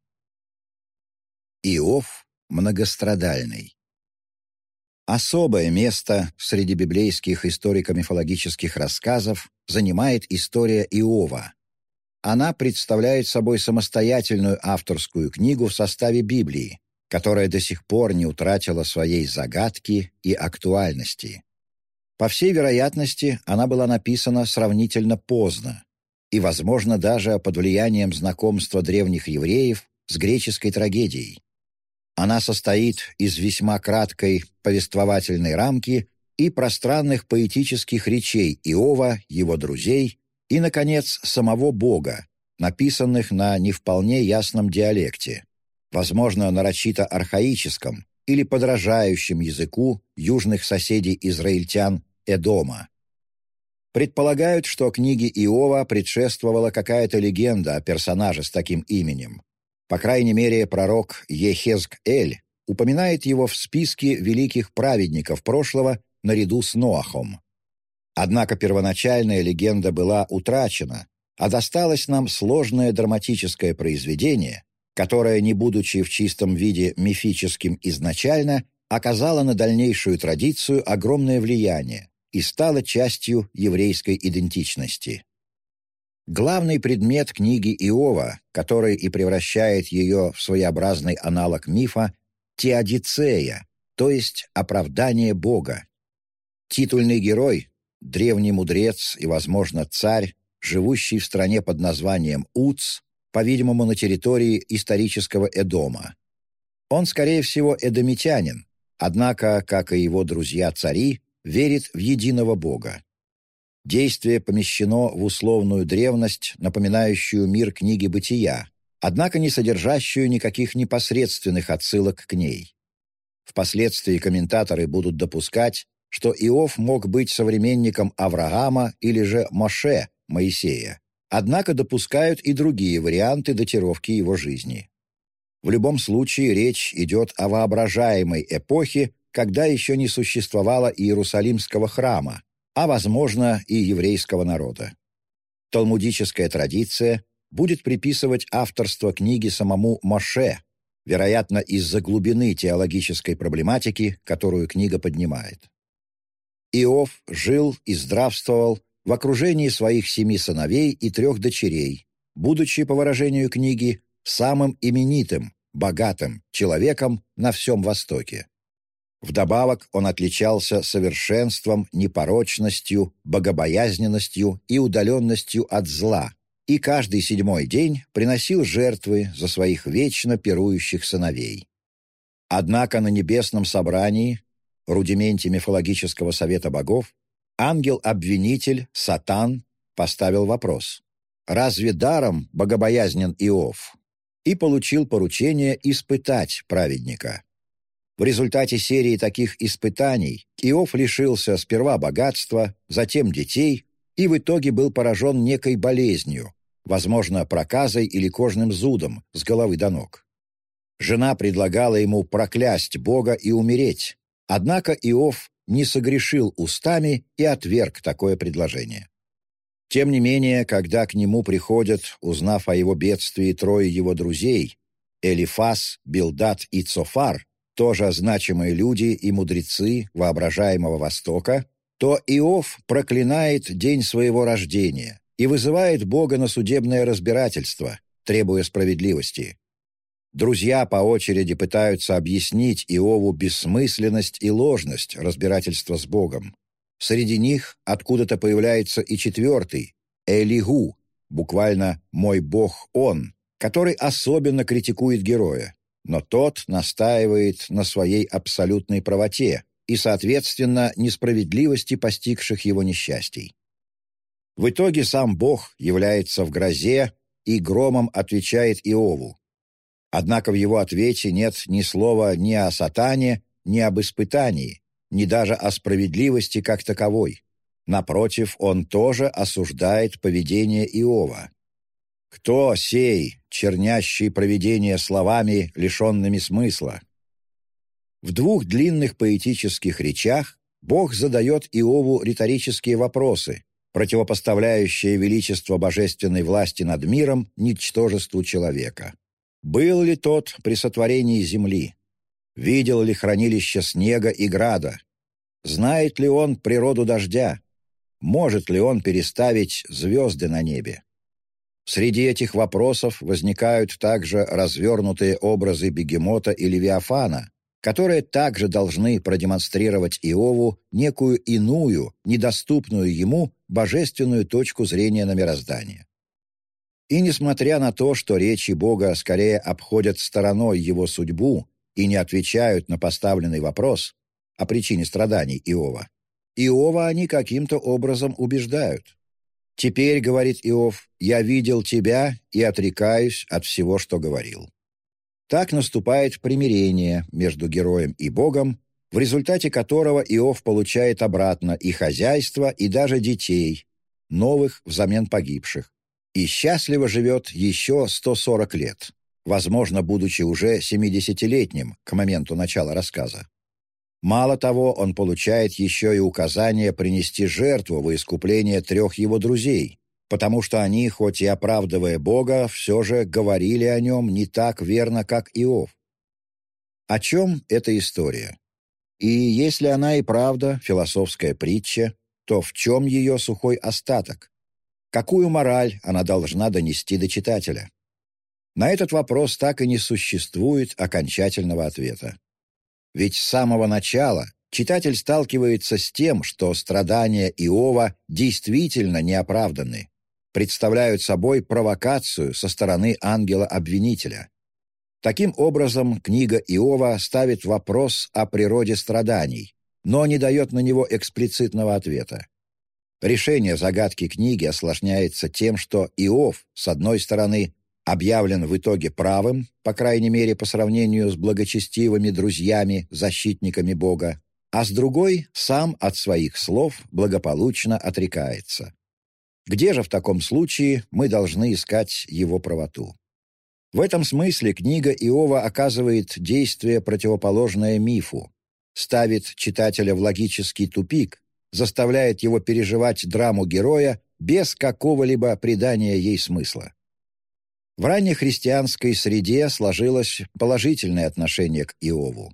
Иов многострадальный Особое место среди библейских историко-мифологических рассказов занимает история Иова. Она представляет собой самостоятельную авторскую книгу в составе Библии, которая до сих пор не утратила своей загадки и актуальности. По всей вероятности, она была написана сравнительно поздно и, возможно, даже под влиянием знакомства древних евреев с греческой трагедией. Она состоит из весьма краткой повествовательной рамки и пространных поэтических речей Иова, его друзей и, наконец, самого Бога, написанных на не вполне ясном диалекте, возможно, нарочито архаическом или подражающем языку южных соседей израильтян Эдома. Предполагают, что книге Иова предшествовала какая-то легенда о персонаже с таким именем, по крайней мере, пророк Ехезг-Эль упоминает его в списке великих праведников прошлого наряду с Ноахом. Однако первоначальная легенда была утрачена, а досталось нам сложное драматическое произведение, которое, не будучи в чистом виде мифическим изначально, оказало на дальнейшую традицию огромное влияние и стало частью еврейской идентичности. Главный предмет книги Иова, который и превращает ее в своеобразный аналог мифа, теодицея, то есть оправдание Бога. Титульный герой, древний мудрец и, возможно, царь, живущий в стране под названием Уц, по-видимому, на территории исторического Эдома. Он, скорее всего, эдомитянин, однако, как и его друзья-цари, верит в единого Бога. Действие помещено в условную древность, напоминающую мир книги «Бытия», однако не содержащую никаких непосредственных отсылок к ней. Впоследствии комментаторы будут допускать, что Иов мог быть современником Авраама или же Моше, Моисея, однако допускают и другие варианты датировки его жизни. В любом случае речь идет о воображаемой эпохе, когда еще не существовало Иерусалимского храма, а, возможно, и еврейского народа. Талмудическая традиция будет приписывать авторство книги самому Моше, вероятно, из-за глубины теологической проблематики, которую книга поднимает. Иов жил и здравствовал в окружении своих семи сыновей и трех дочерей, будучи, по выражению книги, самым именитым, богатым человеком на всем Востоке. Вдобавок он отличался совершенством, непорочностью, богобоязненностью и удаленностью от зла, и каждый седьмой день приносил жертвы за своих вечно пирующих сыновей. Однако на небесном собрании, рудименте мифологического совета богов, ангел-обвинитель, Сатан, поставил вопрос «Разве даром богобоязнен Иов?» и получил поручение испытать праведника. В результате серии таких испытаний Иов лишился сперва богатства, затем детей и в итоге был поражен некой болезнью, возможно, проказой или кожным зудом с головы до ног. Жена предлагала ему проклясть Бога и умереть, однако Иов не согрешил устами и отверг такое предложение. Тем не менее, когда к нему приходят, узнав о его бедствии, трое его друзей – Элифас, Билдат и Цофар – тоже значимые люди и мудрецы воображаемого Востока, то Иов проклинает день своего рождения и вызывает Бога на судебное разбирательство, требуя справедливости. Друзья по очереди пытаются объяснить Иову бессмысленность и ложность разбирательства с Богом. Среди них откуда-то появляется и четвертый, Элигу, буквально «мой Бог Он», который особенно критикует героя, но тот настаивает на своей абсолютной правоте и, соответственно, несправедливости постигших его несчастий. В итоге сам Бог является в грозе и громом отвечает Иову. Однако в его ответе нет ни слова ни о сатане, ни об испытании, ни даже о справедливости как таковой. Напротив, он тоже осуждает поведение Иова. «Кто сей, чернящий провидение словами, лишенными смысла?» В двух длинных поэтических речах Бог задает Иову риторические вопросы, противопоставляющие величество божественной власти над миром ничтожеству человека. Был ли тот при сотворении земли? Видел ли хранилище снега и града? Знает ли он природу дождя? Может ли он переставить звезды на небе? Среди этих вопросов возникают также развернутые образы бегемота и левиафана, которые также должны продемонстрировать Иову некую иную, недоступную ему, божественную точку зрения на мироздание. И несмотря на то, что речи Бога скорее обходят стороной его судьбу и не отвечают на поставленный вопрос о причине страданий Иова, Иова они каким-то образом убеждают. «Теперь, — говорит Иов, — я видел тебя и отрекаюсь от всего, что говорил». Так наступает примирение между героем и Богом, в результате которого Иов получает обратно и хозяйство, и даже детей, новых взамен погибших, и счастливо живет еще 140 лет, возможно, будучи уже 70-летним к моменту начала рассказа. Мало того, он получает еще и указание принести жертву во искупление трех его друзей, потому что они, хоть и оправдывая Бога, все же говорили о нем не так верно, как Иов. О чем эта история? И если она и правда философская притча, то в чем ее сухой остаток? Какую мораль она должна донести до читателя? На этот вопрос так и не существует окончательного ответа. Ведь с самого начала читатель сталкивается с тем, что страдания Иова действительно неоправданы, представляют собой провокацию со стороны ангела-обвинителя. Таким образом, книга Иова ставит вопрос о природе страданий, но не дает на него эксплицитного ответа. Решение загадки книги осложняется тем, что Иов, с одной стороны, объявлен в итоге правым, по крайней мере по сравнению с благочестивыми друзьями, защитниками Бога, а с другой сам от своих слов благополучно отрекается. Где же в таком случае мы должны искать его правоту? В этом смысле книга Иова оказывает действие, противоположное мифу, ставит читателя в логический тупик, заставляет его переживать драму героя без какого-либо придания ей смысла. В раннехристианской среде сложилось положительное отношение к Иову.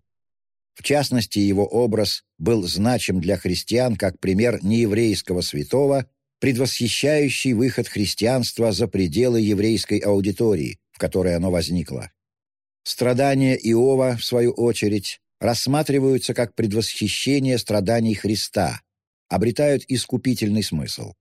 В частности, его образ был значим для христиан как пример нееврейского святого, предвосхищающий выход христианства за пределы еврейской аудитории, в которой оно возникло. Страдания Иова, в свою очередь, рассматриваются как предвосхищение страданий Христа, обретают искупительный смысл.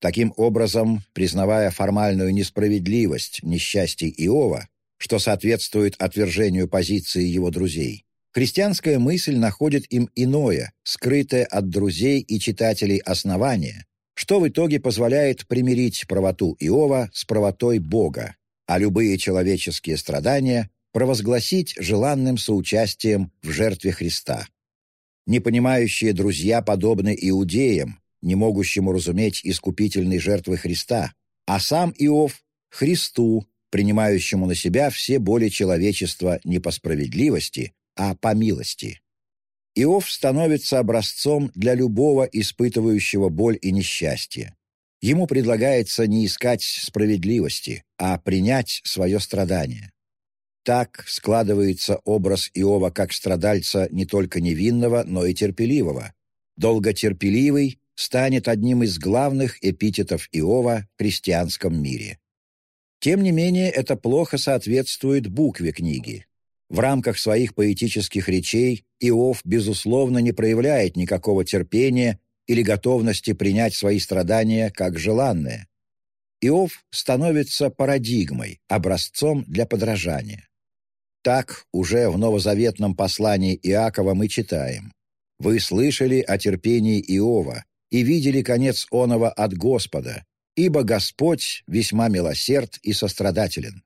Таким образом, признавая формальную несправедливость несчастий Иова, что соответствует отвержению позиции его друзей, христианская мысль находит им иное, скрытое от друзей и читателей основание, что в итоге позволяет примирить правоту Иова с правотой Бога, а любые человеческие страдания провозгласить желанным соучастием в жертве Христа. Непонимающие друзья подобны иудеям, не могущему разуметь искупительной жертвы Христа, а сам Иов — Христу, принимающему на себя все боли человечества не по справедливости, а по милости. Иов становится образцом для любого испытывающего боль и несчастье. Ему предлагается не искать справедливости, а принять свое страдание. Так складывается образ Иова как страдальца не только невинного, но и терпеливого. Долготерпеливый станет одним из главных эпитетов Иова в христианском мире. Тем не менее, это плохо соответствует букве книги. В рамках своих поэтических речей Иов, безусловно, не проявляет никакого терпения или готовности принять свои страдания как желанные. Иов становится парадигмой, образцом для подражания. Так уже в новозаветном послании Иакова мы читаем «Вы слышали о терпении Иова и видели конец оного от Господа, ибо Господь весьма милосерд и сострадателен».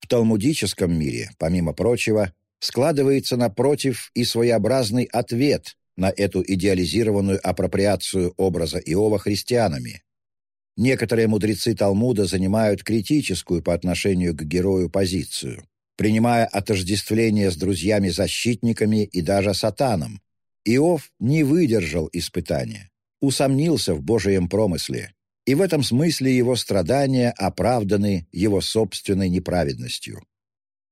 В талмудическом мире, помимо прочего, складывается напротив и своеобразный ответ на эту идеализированную апроприацию образа Иова христианами. Некоторые мудрецы Талмуда занимают критическую по отношению к герою позицию, принимая отождествление с друзьями-защитниками и даже сатаном. Иов не выдержал испытания, усомнился в Божьем промысле, и в этом смысле его страдания оправданы его собственной неправедностью.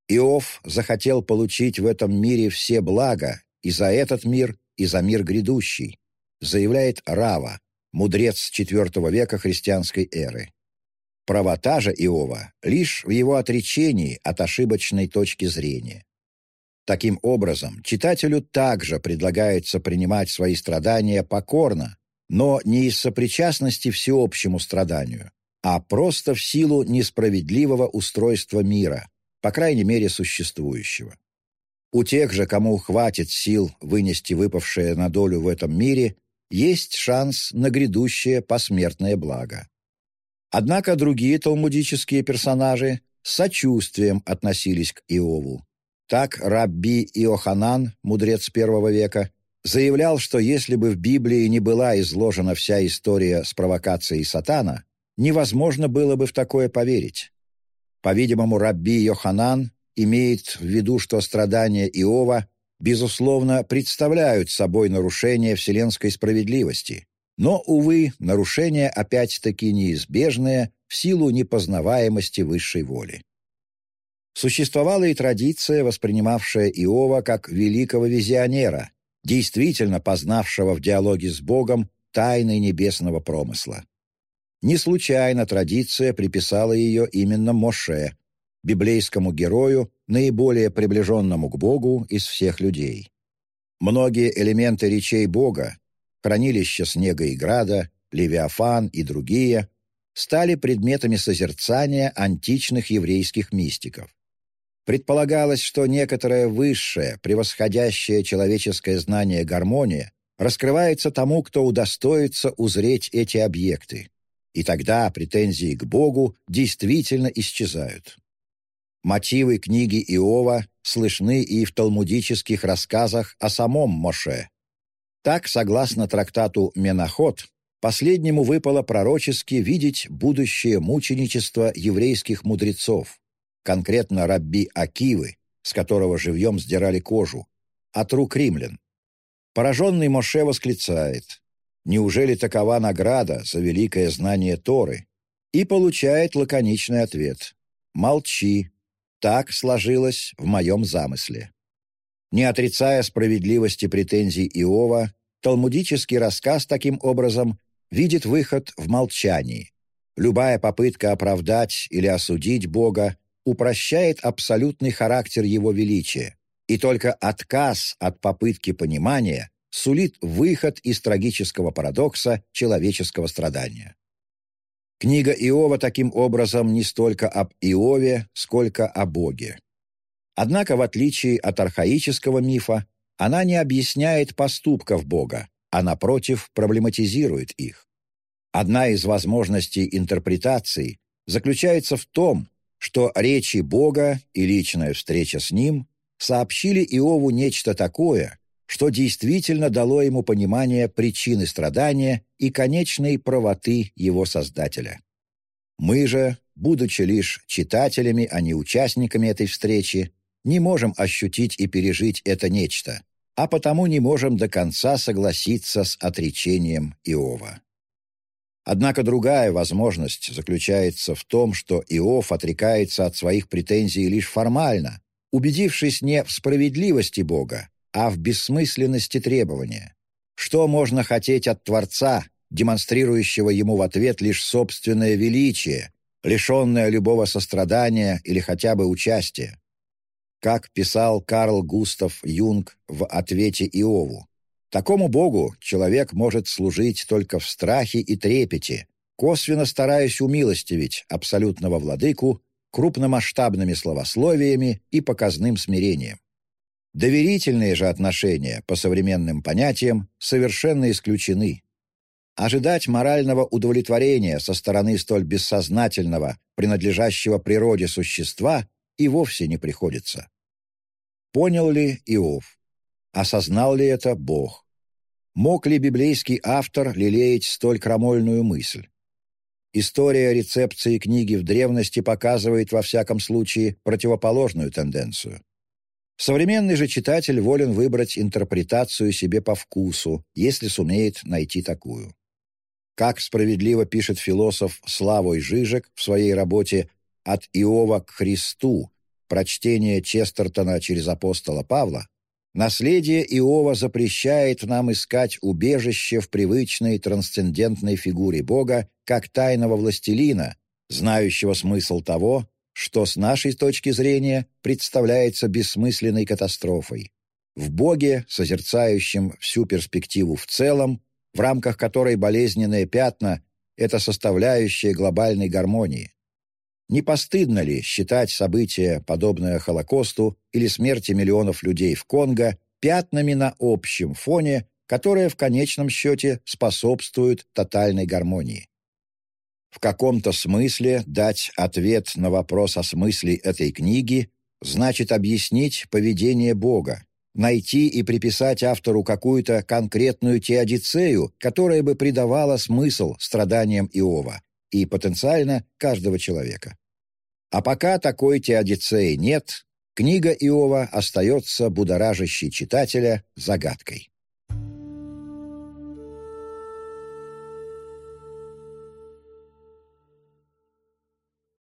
Иов захотел получить в этом мире все блага и за этот мир, и за мир грядущий, заявляет Рава, мудрец IV века христианской эры. Правота же Иова лишь в его отречении от ошибочной точки зрения. Таким образом, читателю также предлагается принимать свои страдания покорно, но не из сопричастности всеобщему страданию, а просто в силу несправедливого устройства мира, по крайней мере существующего. У тех же, кому хватит сил вынести выпавшее на долю в этом мире, есть шанс на грядущее посмертное благо. Однако другие талмудические персонажи с сочувствием относились к Иову. Так Рабби Иоханан, мудрец первого века, заявлял, что если бы в Библии не была изложена вся история с провокацией сатана, невозможно было бы в такое поверить. По-видимому, Рабби Йоханан имеет в виду, что страдания Иова, безусловно, представляют собой нарушение вселенской справедливости. Но, увы, нарушение опять-таки неизбежное в силу непознаваемости высшей воли. Существовала и традиция, воспринимавшая Иова как великого визионера, действительно познавшего в диалоге с Богом тайны небесного промысла. Не случайно традиция приписала ее именно Моше, библейскому герою, наиболее приближенному к Богу из всех людей. Многие элементы речей Бога, хранилище снега и града, Левиафан и другие, стали предметами созерцания античных еврейских мистиков. Предполагалось, что некоторое высшее, превосходящее человеческое знание гармония раскрывается тому, кто удостоится узреть эти объекты. И тогда претензии к Богу действительно исчезают. Мотивы книги Иова слышны и в талмудических рассказах о самом Моше. Так, согласно трактату «Меноход», последнему выпало пророчески видеть будущее мученичество еврейских мудрецов, конкретно рабби Акивы, с которого живьем сдирали кожу, от рук римлян. Пораженный Моше восклицает «Неужели такова награда за великое знание Торы?» и получает лаконичный ответ «Молчи, так сложилось в моем замысле. Не отрицая справедливости претензий Иова, талмудический рассказ таким образом видит выход в молчании. Любая попытка оправдать или осудить Бога упрощает абсолютный характер Его величия, и только отказ от попытки понимания сулит выход из трагического парадокса человеческого страдания. Книга Иова таким образом не столько об Иове, сколько о Боге. Однако, в отличие от архаического мифа, она не объясняет поступков Бога, а, напротив, проблематизирует их. Одна из возможностей интерпретации заключается в том, что речи Бога и личная встреча с Ним сообщили Иову нечто такое, что действительно дало ему понимание причины страдания и конечной правоты его Создателя. Мы же, будучи лишь читателями, а не участниками этой встречи, не можем ощутить и пережить это нечто, а потому не можем до конца согласиться с отречением Иова. Однако другая возможность заключается в том, что Иов отрекается от своих претензий лишь формально, убедившись не в справедливости Бога, а в бессмысленности требования. Что можно хотеть от Творца, демонстрирующего ему в ответ лишь собственное величие, лишенное любого сострадания или хотя бы участия? Как писал Карл Густав Юнг в ответе Иову, такому Богу человек может служить только в страхе и трепете, косвенно стараясь умилостивить абсолютного владыку крупномасштабными словословиями и показным смирением. Доверительные же отношения, по современным понятиям, совершенно исключены. Ожидать морального удовлетворения со стороны столь бессознательного, принадлежащего природе существа, и вовсе не приходится. Понял ли Иов? Осознал ли это Бог? Мог ли библейский автор лелеять столь крамольную мысль? История рецепции книги в древности показывает, во всяком случае, противоположную тенденцию. Современный же читатель волен выбрать интерпретацию себе по вкусу, если сумеет найти такую. Как справедливо пишет философ Славой Жижек в своей работе «От Иова к Христу. Прочтение Честертона через апостола Павла», Наследие Иова запрещает нам искать убежище в привычной трансцендентной фигуре Бога как тайного властелина, знающего смысл того, что с нашей точки зрения представляется бессмысленной катастрофой. В Боге, созерцающем всю перспективу в целом, в рамках которой болезненные пятна — это составляющая глобальной гармонии. Не постыдно ли считать события, подобное Холокосту или смерти миллионов людей в Конго, пятнами на общем фоне, которое в конечном счете способствует тотальной гармонии? В каком-то смысле дать ответ на вопрос о смысле этой книги значит объяснить поведение Бога, найти и приписать автору какую-то конкретную теодицею, которая бы придавала смысл страданиям Иова и потенциально каждого человека. А пока такой теодицеи нет, книга Иова остается будоражащей читателя загадкой.